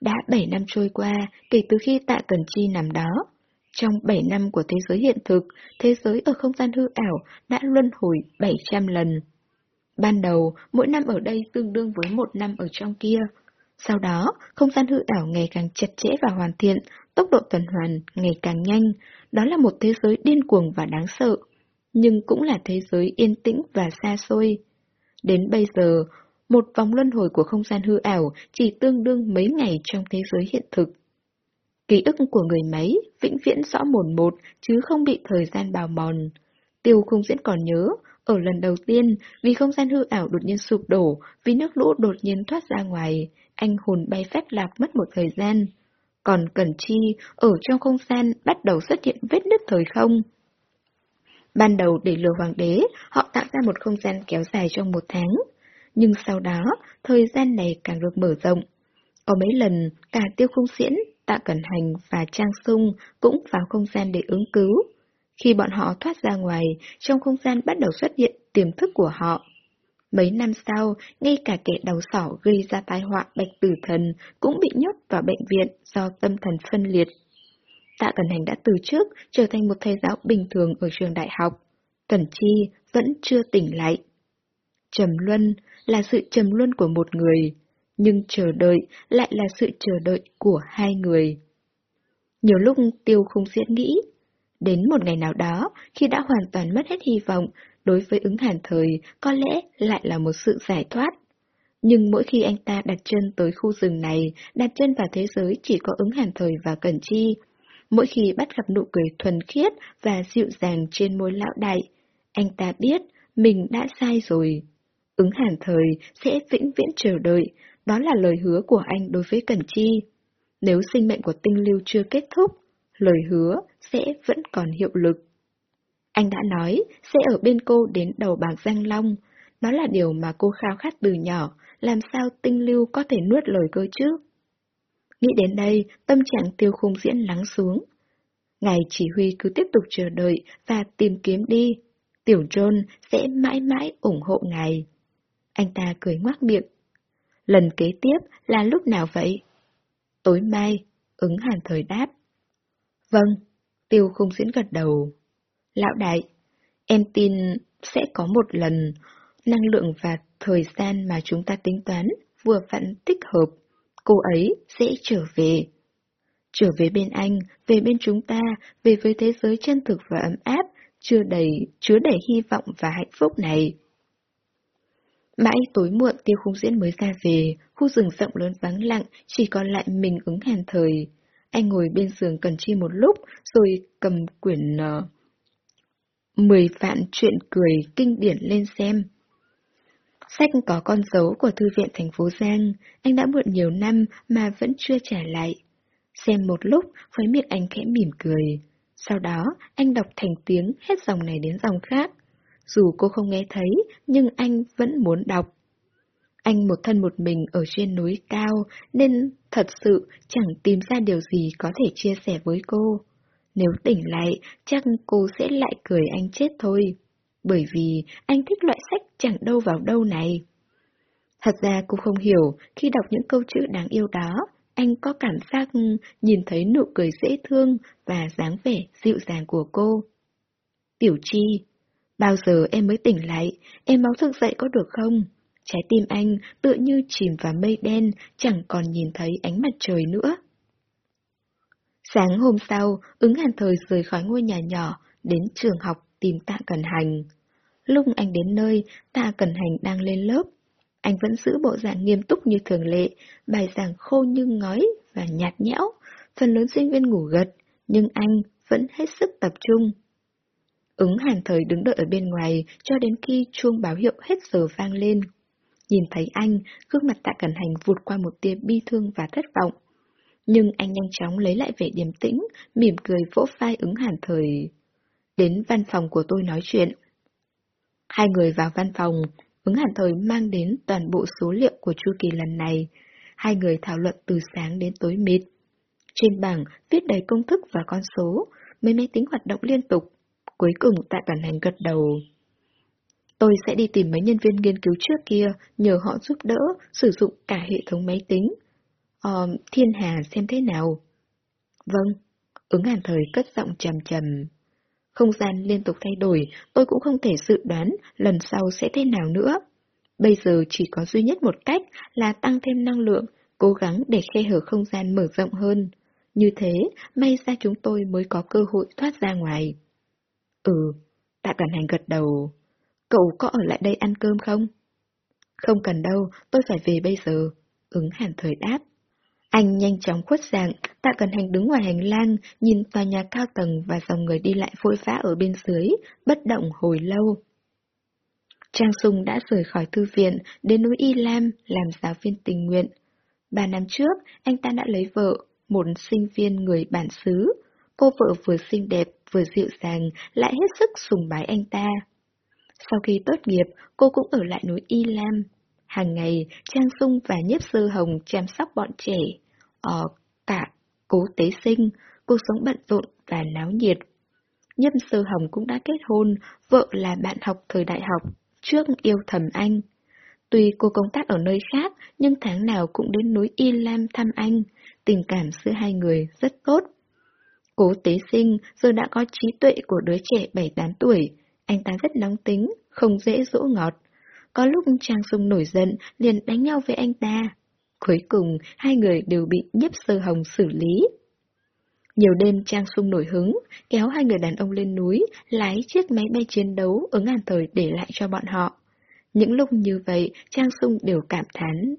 Đã 7 năm trôi qua, kể từ khi tạ Cần Chi nằm đó. Trong 7 năm của thế giới hiện thực, thế giới ở không gian hư ảo đã luân hồi 700 lần. Ban đầu, mỗi năm ở đây tương đương với một năm ở trong kia. Sau đó, không gian hư ảo ngày càng chặt chẽ và hoàn thiện, tốc độ tuần hoàn ngày càng nhanh. Đó là một thế giới điên cuồng và đáng sợ, nhưng cũng là thế giới yên tĩnh và xa xôi. Đến bây giờ, một vòng luân hồi của không gian hư ảo chỉ tương đương mấy ngày trong thế giới hiện thực. Ký ức của người máy vĩnh viễn rõ mồn một chứ không bị thời gian bào mòn. Tiêu không diễn còn nhớ, ở lần đầu tiên, vì không gian hư ảo đột nhiên sụp đổ, vì nước lũ đột nhiên thoát ra ngoài, anh hồn bay phép lạc mất một thời gian. Còn cần Chi, ở trong không gian bắt đầu xuất hiện vết nứt thời không. Ban đầu để lừa hoàng đế, họ tạo ra một không gian kéo dài trong một tháng. Nhưng sau đó, thời gian này càng được mở rộng. Có mấy lần, cả tiêu không diễn, tạ cẩn hành và trang sung cũng vào không gian để ứng cứu. Khi bọn họ thoát ra ngoài, trong không gian bắt đầu xuất hiện tiềm thức của họ. Mấy năm sau, ngay cả kẻ đầu sỏ gây ra tai họa bạch tử thần cũng bị nhốt vào bệnh viện do tâm thần phân liệt. Tạ Cẩn Hành đã từ trước trở thành một thầy giáo bình thường ở trường đại học. Cẩn Chi vẫn chưa tỉnh lại. Trầm Luân là sự trầm luân của một người, nhưng chờ đợi lại là sự chờ đợi của hai người. Nhiều lúc Tiêu không diễn nghĩ, Đến một ngày nào đó, khi đã hoàn toàn mất hết hy vọng, đối với ứng hàn thời có lẽ lại là một sự giải thoát. Nhưng mỗi khi anh ta đặt chân tới khu rừng này, đặt chân vào thế giới chỉ có ứng hàn thời và cẩn chi. Mỗi khi bắt gặp nụ cười thuần khiết và dịu dàng trên môi lão đại, anh ta biết mình đã sai rồi. Ứng hàn thời sẽ vĩnh viễn chờ đợi, đó là lời hứa của anh đối với Cẩn Chi. Nếu sinh mệnh của tinh lưu chưa kết thúc, lời hứa sẽ vẫn còn hiệu lực. Anh đã nói sẽ ở bên cô đến đầu bảng danh Long, đó là điều mà cô khao khát từ nhỏ, làm sao tinh lưu có thể nuốt lời cơ chứ? Nghĩ đến đây, tâm trạng tiêu khung diễn lắng xuống. Ngài chỉ huy cứ tiếp tục chờ đợi và tìm kiếm đi. Tiểu John sẽ mãi mãi ủng hộ ngài. Anh ta cười ngoác miệng. Lần kế tiếp là lúc nào vậy? Tối mai, ứng hàn thời đáp. Vâng, tiêu không diễn gật đầu. Lão đại, em tin sẽ có một lần năng lượng và thời gian mà chúng ta tính toán vừa vặn tích hợp, cô ấy sẽ trở về. Trở về bên anh, về bên chúng ta, về với thế giới chân thực và ấm áp, chưa đầy, chứa đầy hy vọng và hạnh phúc này. Mãi tối muộn tiêu khung diễn mới ra về, khu rừng rộng lớn vắng lặng, chỉ còn lại mình ứng hàn thời. anh ngồi bên giường Cần Chi một lúc, rồi cầm quyển uh, Mười vạn chuyện cười kinh điển lên xem. Sách có con dấu của Thư viện thành phố Giang, anh đã mượn nhiều năm mà vẫn chưa trả lại. Xem một lúc, với miệng anh khẽ mỉm cười. Sau đó, anh đọc thành tiếng hết dòng này đến dòng khác. Dù cô không nghe thấy, nhưng anh vẫn muốn đọc. Anh một thân một mình ở trên núi cao, nên thật sự chẳng tìm ra điều gì có thể chia sẻ với cô. Nếu tỉnh lại, chắc cô sẽ lại cười anh chết thôi. Bởi vì anh thích loại sách chẳng đâu vào đâu này. Thật ra cô không hiểu, khi đọc những câu chữ đáng yêu đó, anh có cảm giác nhìn thấy nụ cười dễ thương và dáng vẻ dịu dàng của cô. Tiểu Chi, bao giờ em mới tỉnh lại, em máu thức dậy có được không? Trái tim anh tựa như chìm vào mây đen, chẳng còn nhìn thấy ánh mặt trời nữa. Sáng hôm sau, ứng hàn thời rời khỏi ngôi nhà nhỏ, đến trường học tìm tạ cần hành. Lúc anh đến nơi, tạ cần hành đang lên lớp. Anh vẫn giữ bộ dạng nghiêm túc như thường lệ, bài giảng khô như ngói và nhạt nhẽo. Phần lớn sinh viên ngủ gật, nhưng anh vẫn hết sức tập trung. Ứng hàn thời đứng đợi ở bên ngoài cho đến khi chuông báo hiệu hết giờ vang lên. Nhìn thấy anh, gương mặt tạ Cần hành vụt qua một tia bi thương và thất vọng. Nhưng anh nhanh chóng lấy lại vẻ điềm tĩnh, mỉm cười vỗ vai ứng hàn thời. Đến văn phòng của tôi nói chuyện. Hai người vào văn phòng, ứng hàn thời mang đến toàn bộ số liệu của chu kỳ lần này. Hai người thảo luận từ sáng đến tối mịt. Trên bảng viết đầy công thức và con số, mấy máy tính hoạt động liên tục. Cuối cùng tạ cẩn hành gật đầu. Tôi sẽ đi tìm mấy nhân viên nghiên cứu trước kia, nhờ họ giúp đỡ, sử dụng cả hệ thống máy tính. Ờ, thiên hà xem thế nào? Vâng, ứng hàn thời cất giọng trầm trầm. Không gian liên tục thay đổi, tôi cũng không thể dự đoán lần sau sẽ thế nào nữa. Bây giờ chỉ có duy nhất một cách là tăng thêm năng lượng, cố gắng để khe hở không gian mở rộng hơn. Như thế, may ra chúng tôi mới có cơ hội thoát ra ngoài. Ừ, tạ đoàn hành gật đầu. Cậu có ở lại đây ăn cơm không? Không cần đâu, tôi phải về bây giờ. Ứng hàn thời đáp. Anh nhanh chóng khuất dạng, tạ cần hành đứng ngoài hành lang, nhìn tòa nhà cao tầng và dòng người đi lại vội vã ở bên dưới, bất động hồi lâu. Trang Sung đã rời khỏi thư viện, đến núi Y Lam làm giáo viên tình nguyện. Ba năm trước, anh ta đã lấy vợ, một sinh viên người bản xứ. Cô vợ vừa xinh đẹp, vừa dịu dàng, lại hết sức sùng bái anh ta. Sau khi tốt nghiệp, cô cũng ở lại núi Y Lam. Hàng ngày, Trang Sung và Nhiếp sư Hồng chăm sóc bọn trẻ. Ờ, ở cả cố tế sinh, cuộc sống bận rộn và náo nhiệt. Nhiếp sư Hồng cũng đã kết hôn, vợ là bạn học thời đại học, trước yêu thầm anh. Tuy cô công tác ở nơi khác, nhưng tháng nào cũng đến núi Y Lam thăm anh, tình cảm giữa hai người rất tốt. Cố tế sinh giờ đã có trí tuệ của đứa trẻ 7-8 tuổi, anh ta rất nóng tính, không dễ dỗ ngọt. Có lúc Trang Sung nổi giận, liền đánh nhau với anh ta. Cuối cùng, hai người đều bị nhấp sơ hồng xử lý. Nhiều đêm Trang Sung nổi hứng, kéo hai người đàn ông lên núi, lái chiếc máy bay chiến đấu ứng ngàn thời để lại cho bọn họ. Những lúc như vậy, Trang Sung đều cảm thán.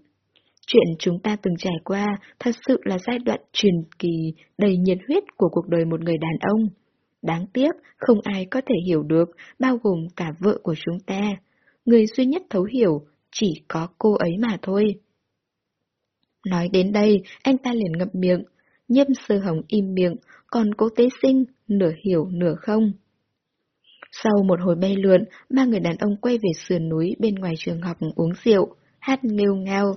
Chuyện chúng ta từng trải qua thật sự là giai đoạn truyền kỳ đầy nhiệt huyết của cuộc đời một người đàn ông. Đáng tiếc, không ai có thể hiểu được, bao gồm cả vợ của chúng ta. Người duy nhất thấu hiểu, chỉ có cô ấy mà thôi. Nói đến đây, anh ta liền ngậm miệng. Nhâm sơ hồng im miệng, còn cố tế sinh, nửa hiểu nửa không. Sau một hồi bay lượn, ba người đàn ông quay về sườn núi bên ngoài trường học uống rượu, hát nghêu ngao.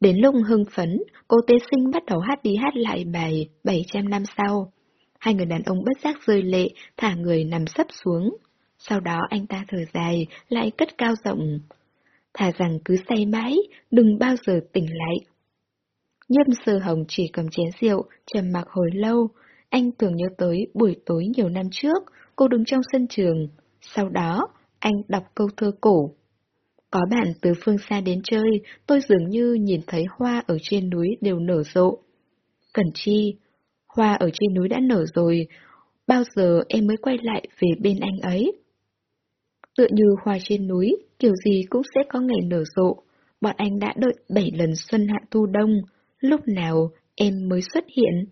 Đến lúc hưng phấn, cô tế sinh bắt đầu hát đi hát lại bài 700 năm sau. Hai người đàn ông bất giác rơi lệ, thả người nằm sấp xuống. Sau đó anh ta thở dài, lại cất cao giọng. Thà rằng cứ say mãi, đừng bao giờ tỉnh lại. Nhâm sơ hồng chỉ cầm chén rượu, trầm mặc hồi lâu. Anh tưởng nhớ tới buổi tối nhiều năm trước, cô đứng trong sân trường. Sau đó, anh đọc câu thơ cổ. Có bạn từ phương xa đến chơi, tôi dường như nhìn thấy hoa ở trên núi đều nở rộ. Cần chi, Hoa ở trên núi đã nở rồi, bao giờ em mới quay lại về bên anh ấy? Tựa như hoa trên núi, kiểu gì cũng sẽ có ngày nở rộ. Bọn anh đã đợi bảy lần xuân hạ thu đông, lúc nào em mới xuất hiện?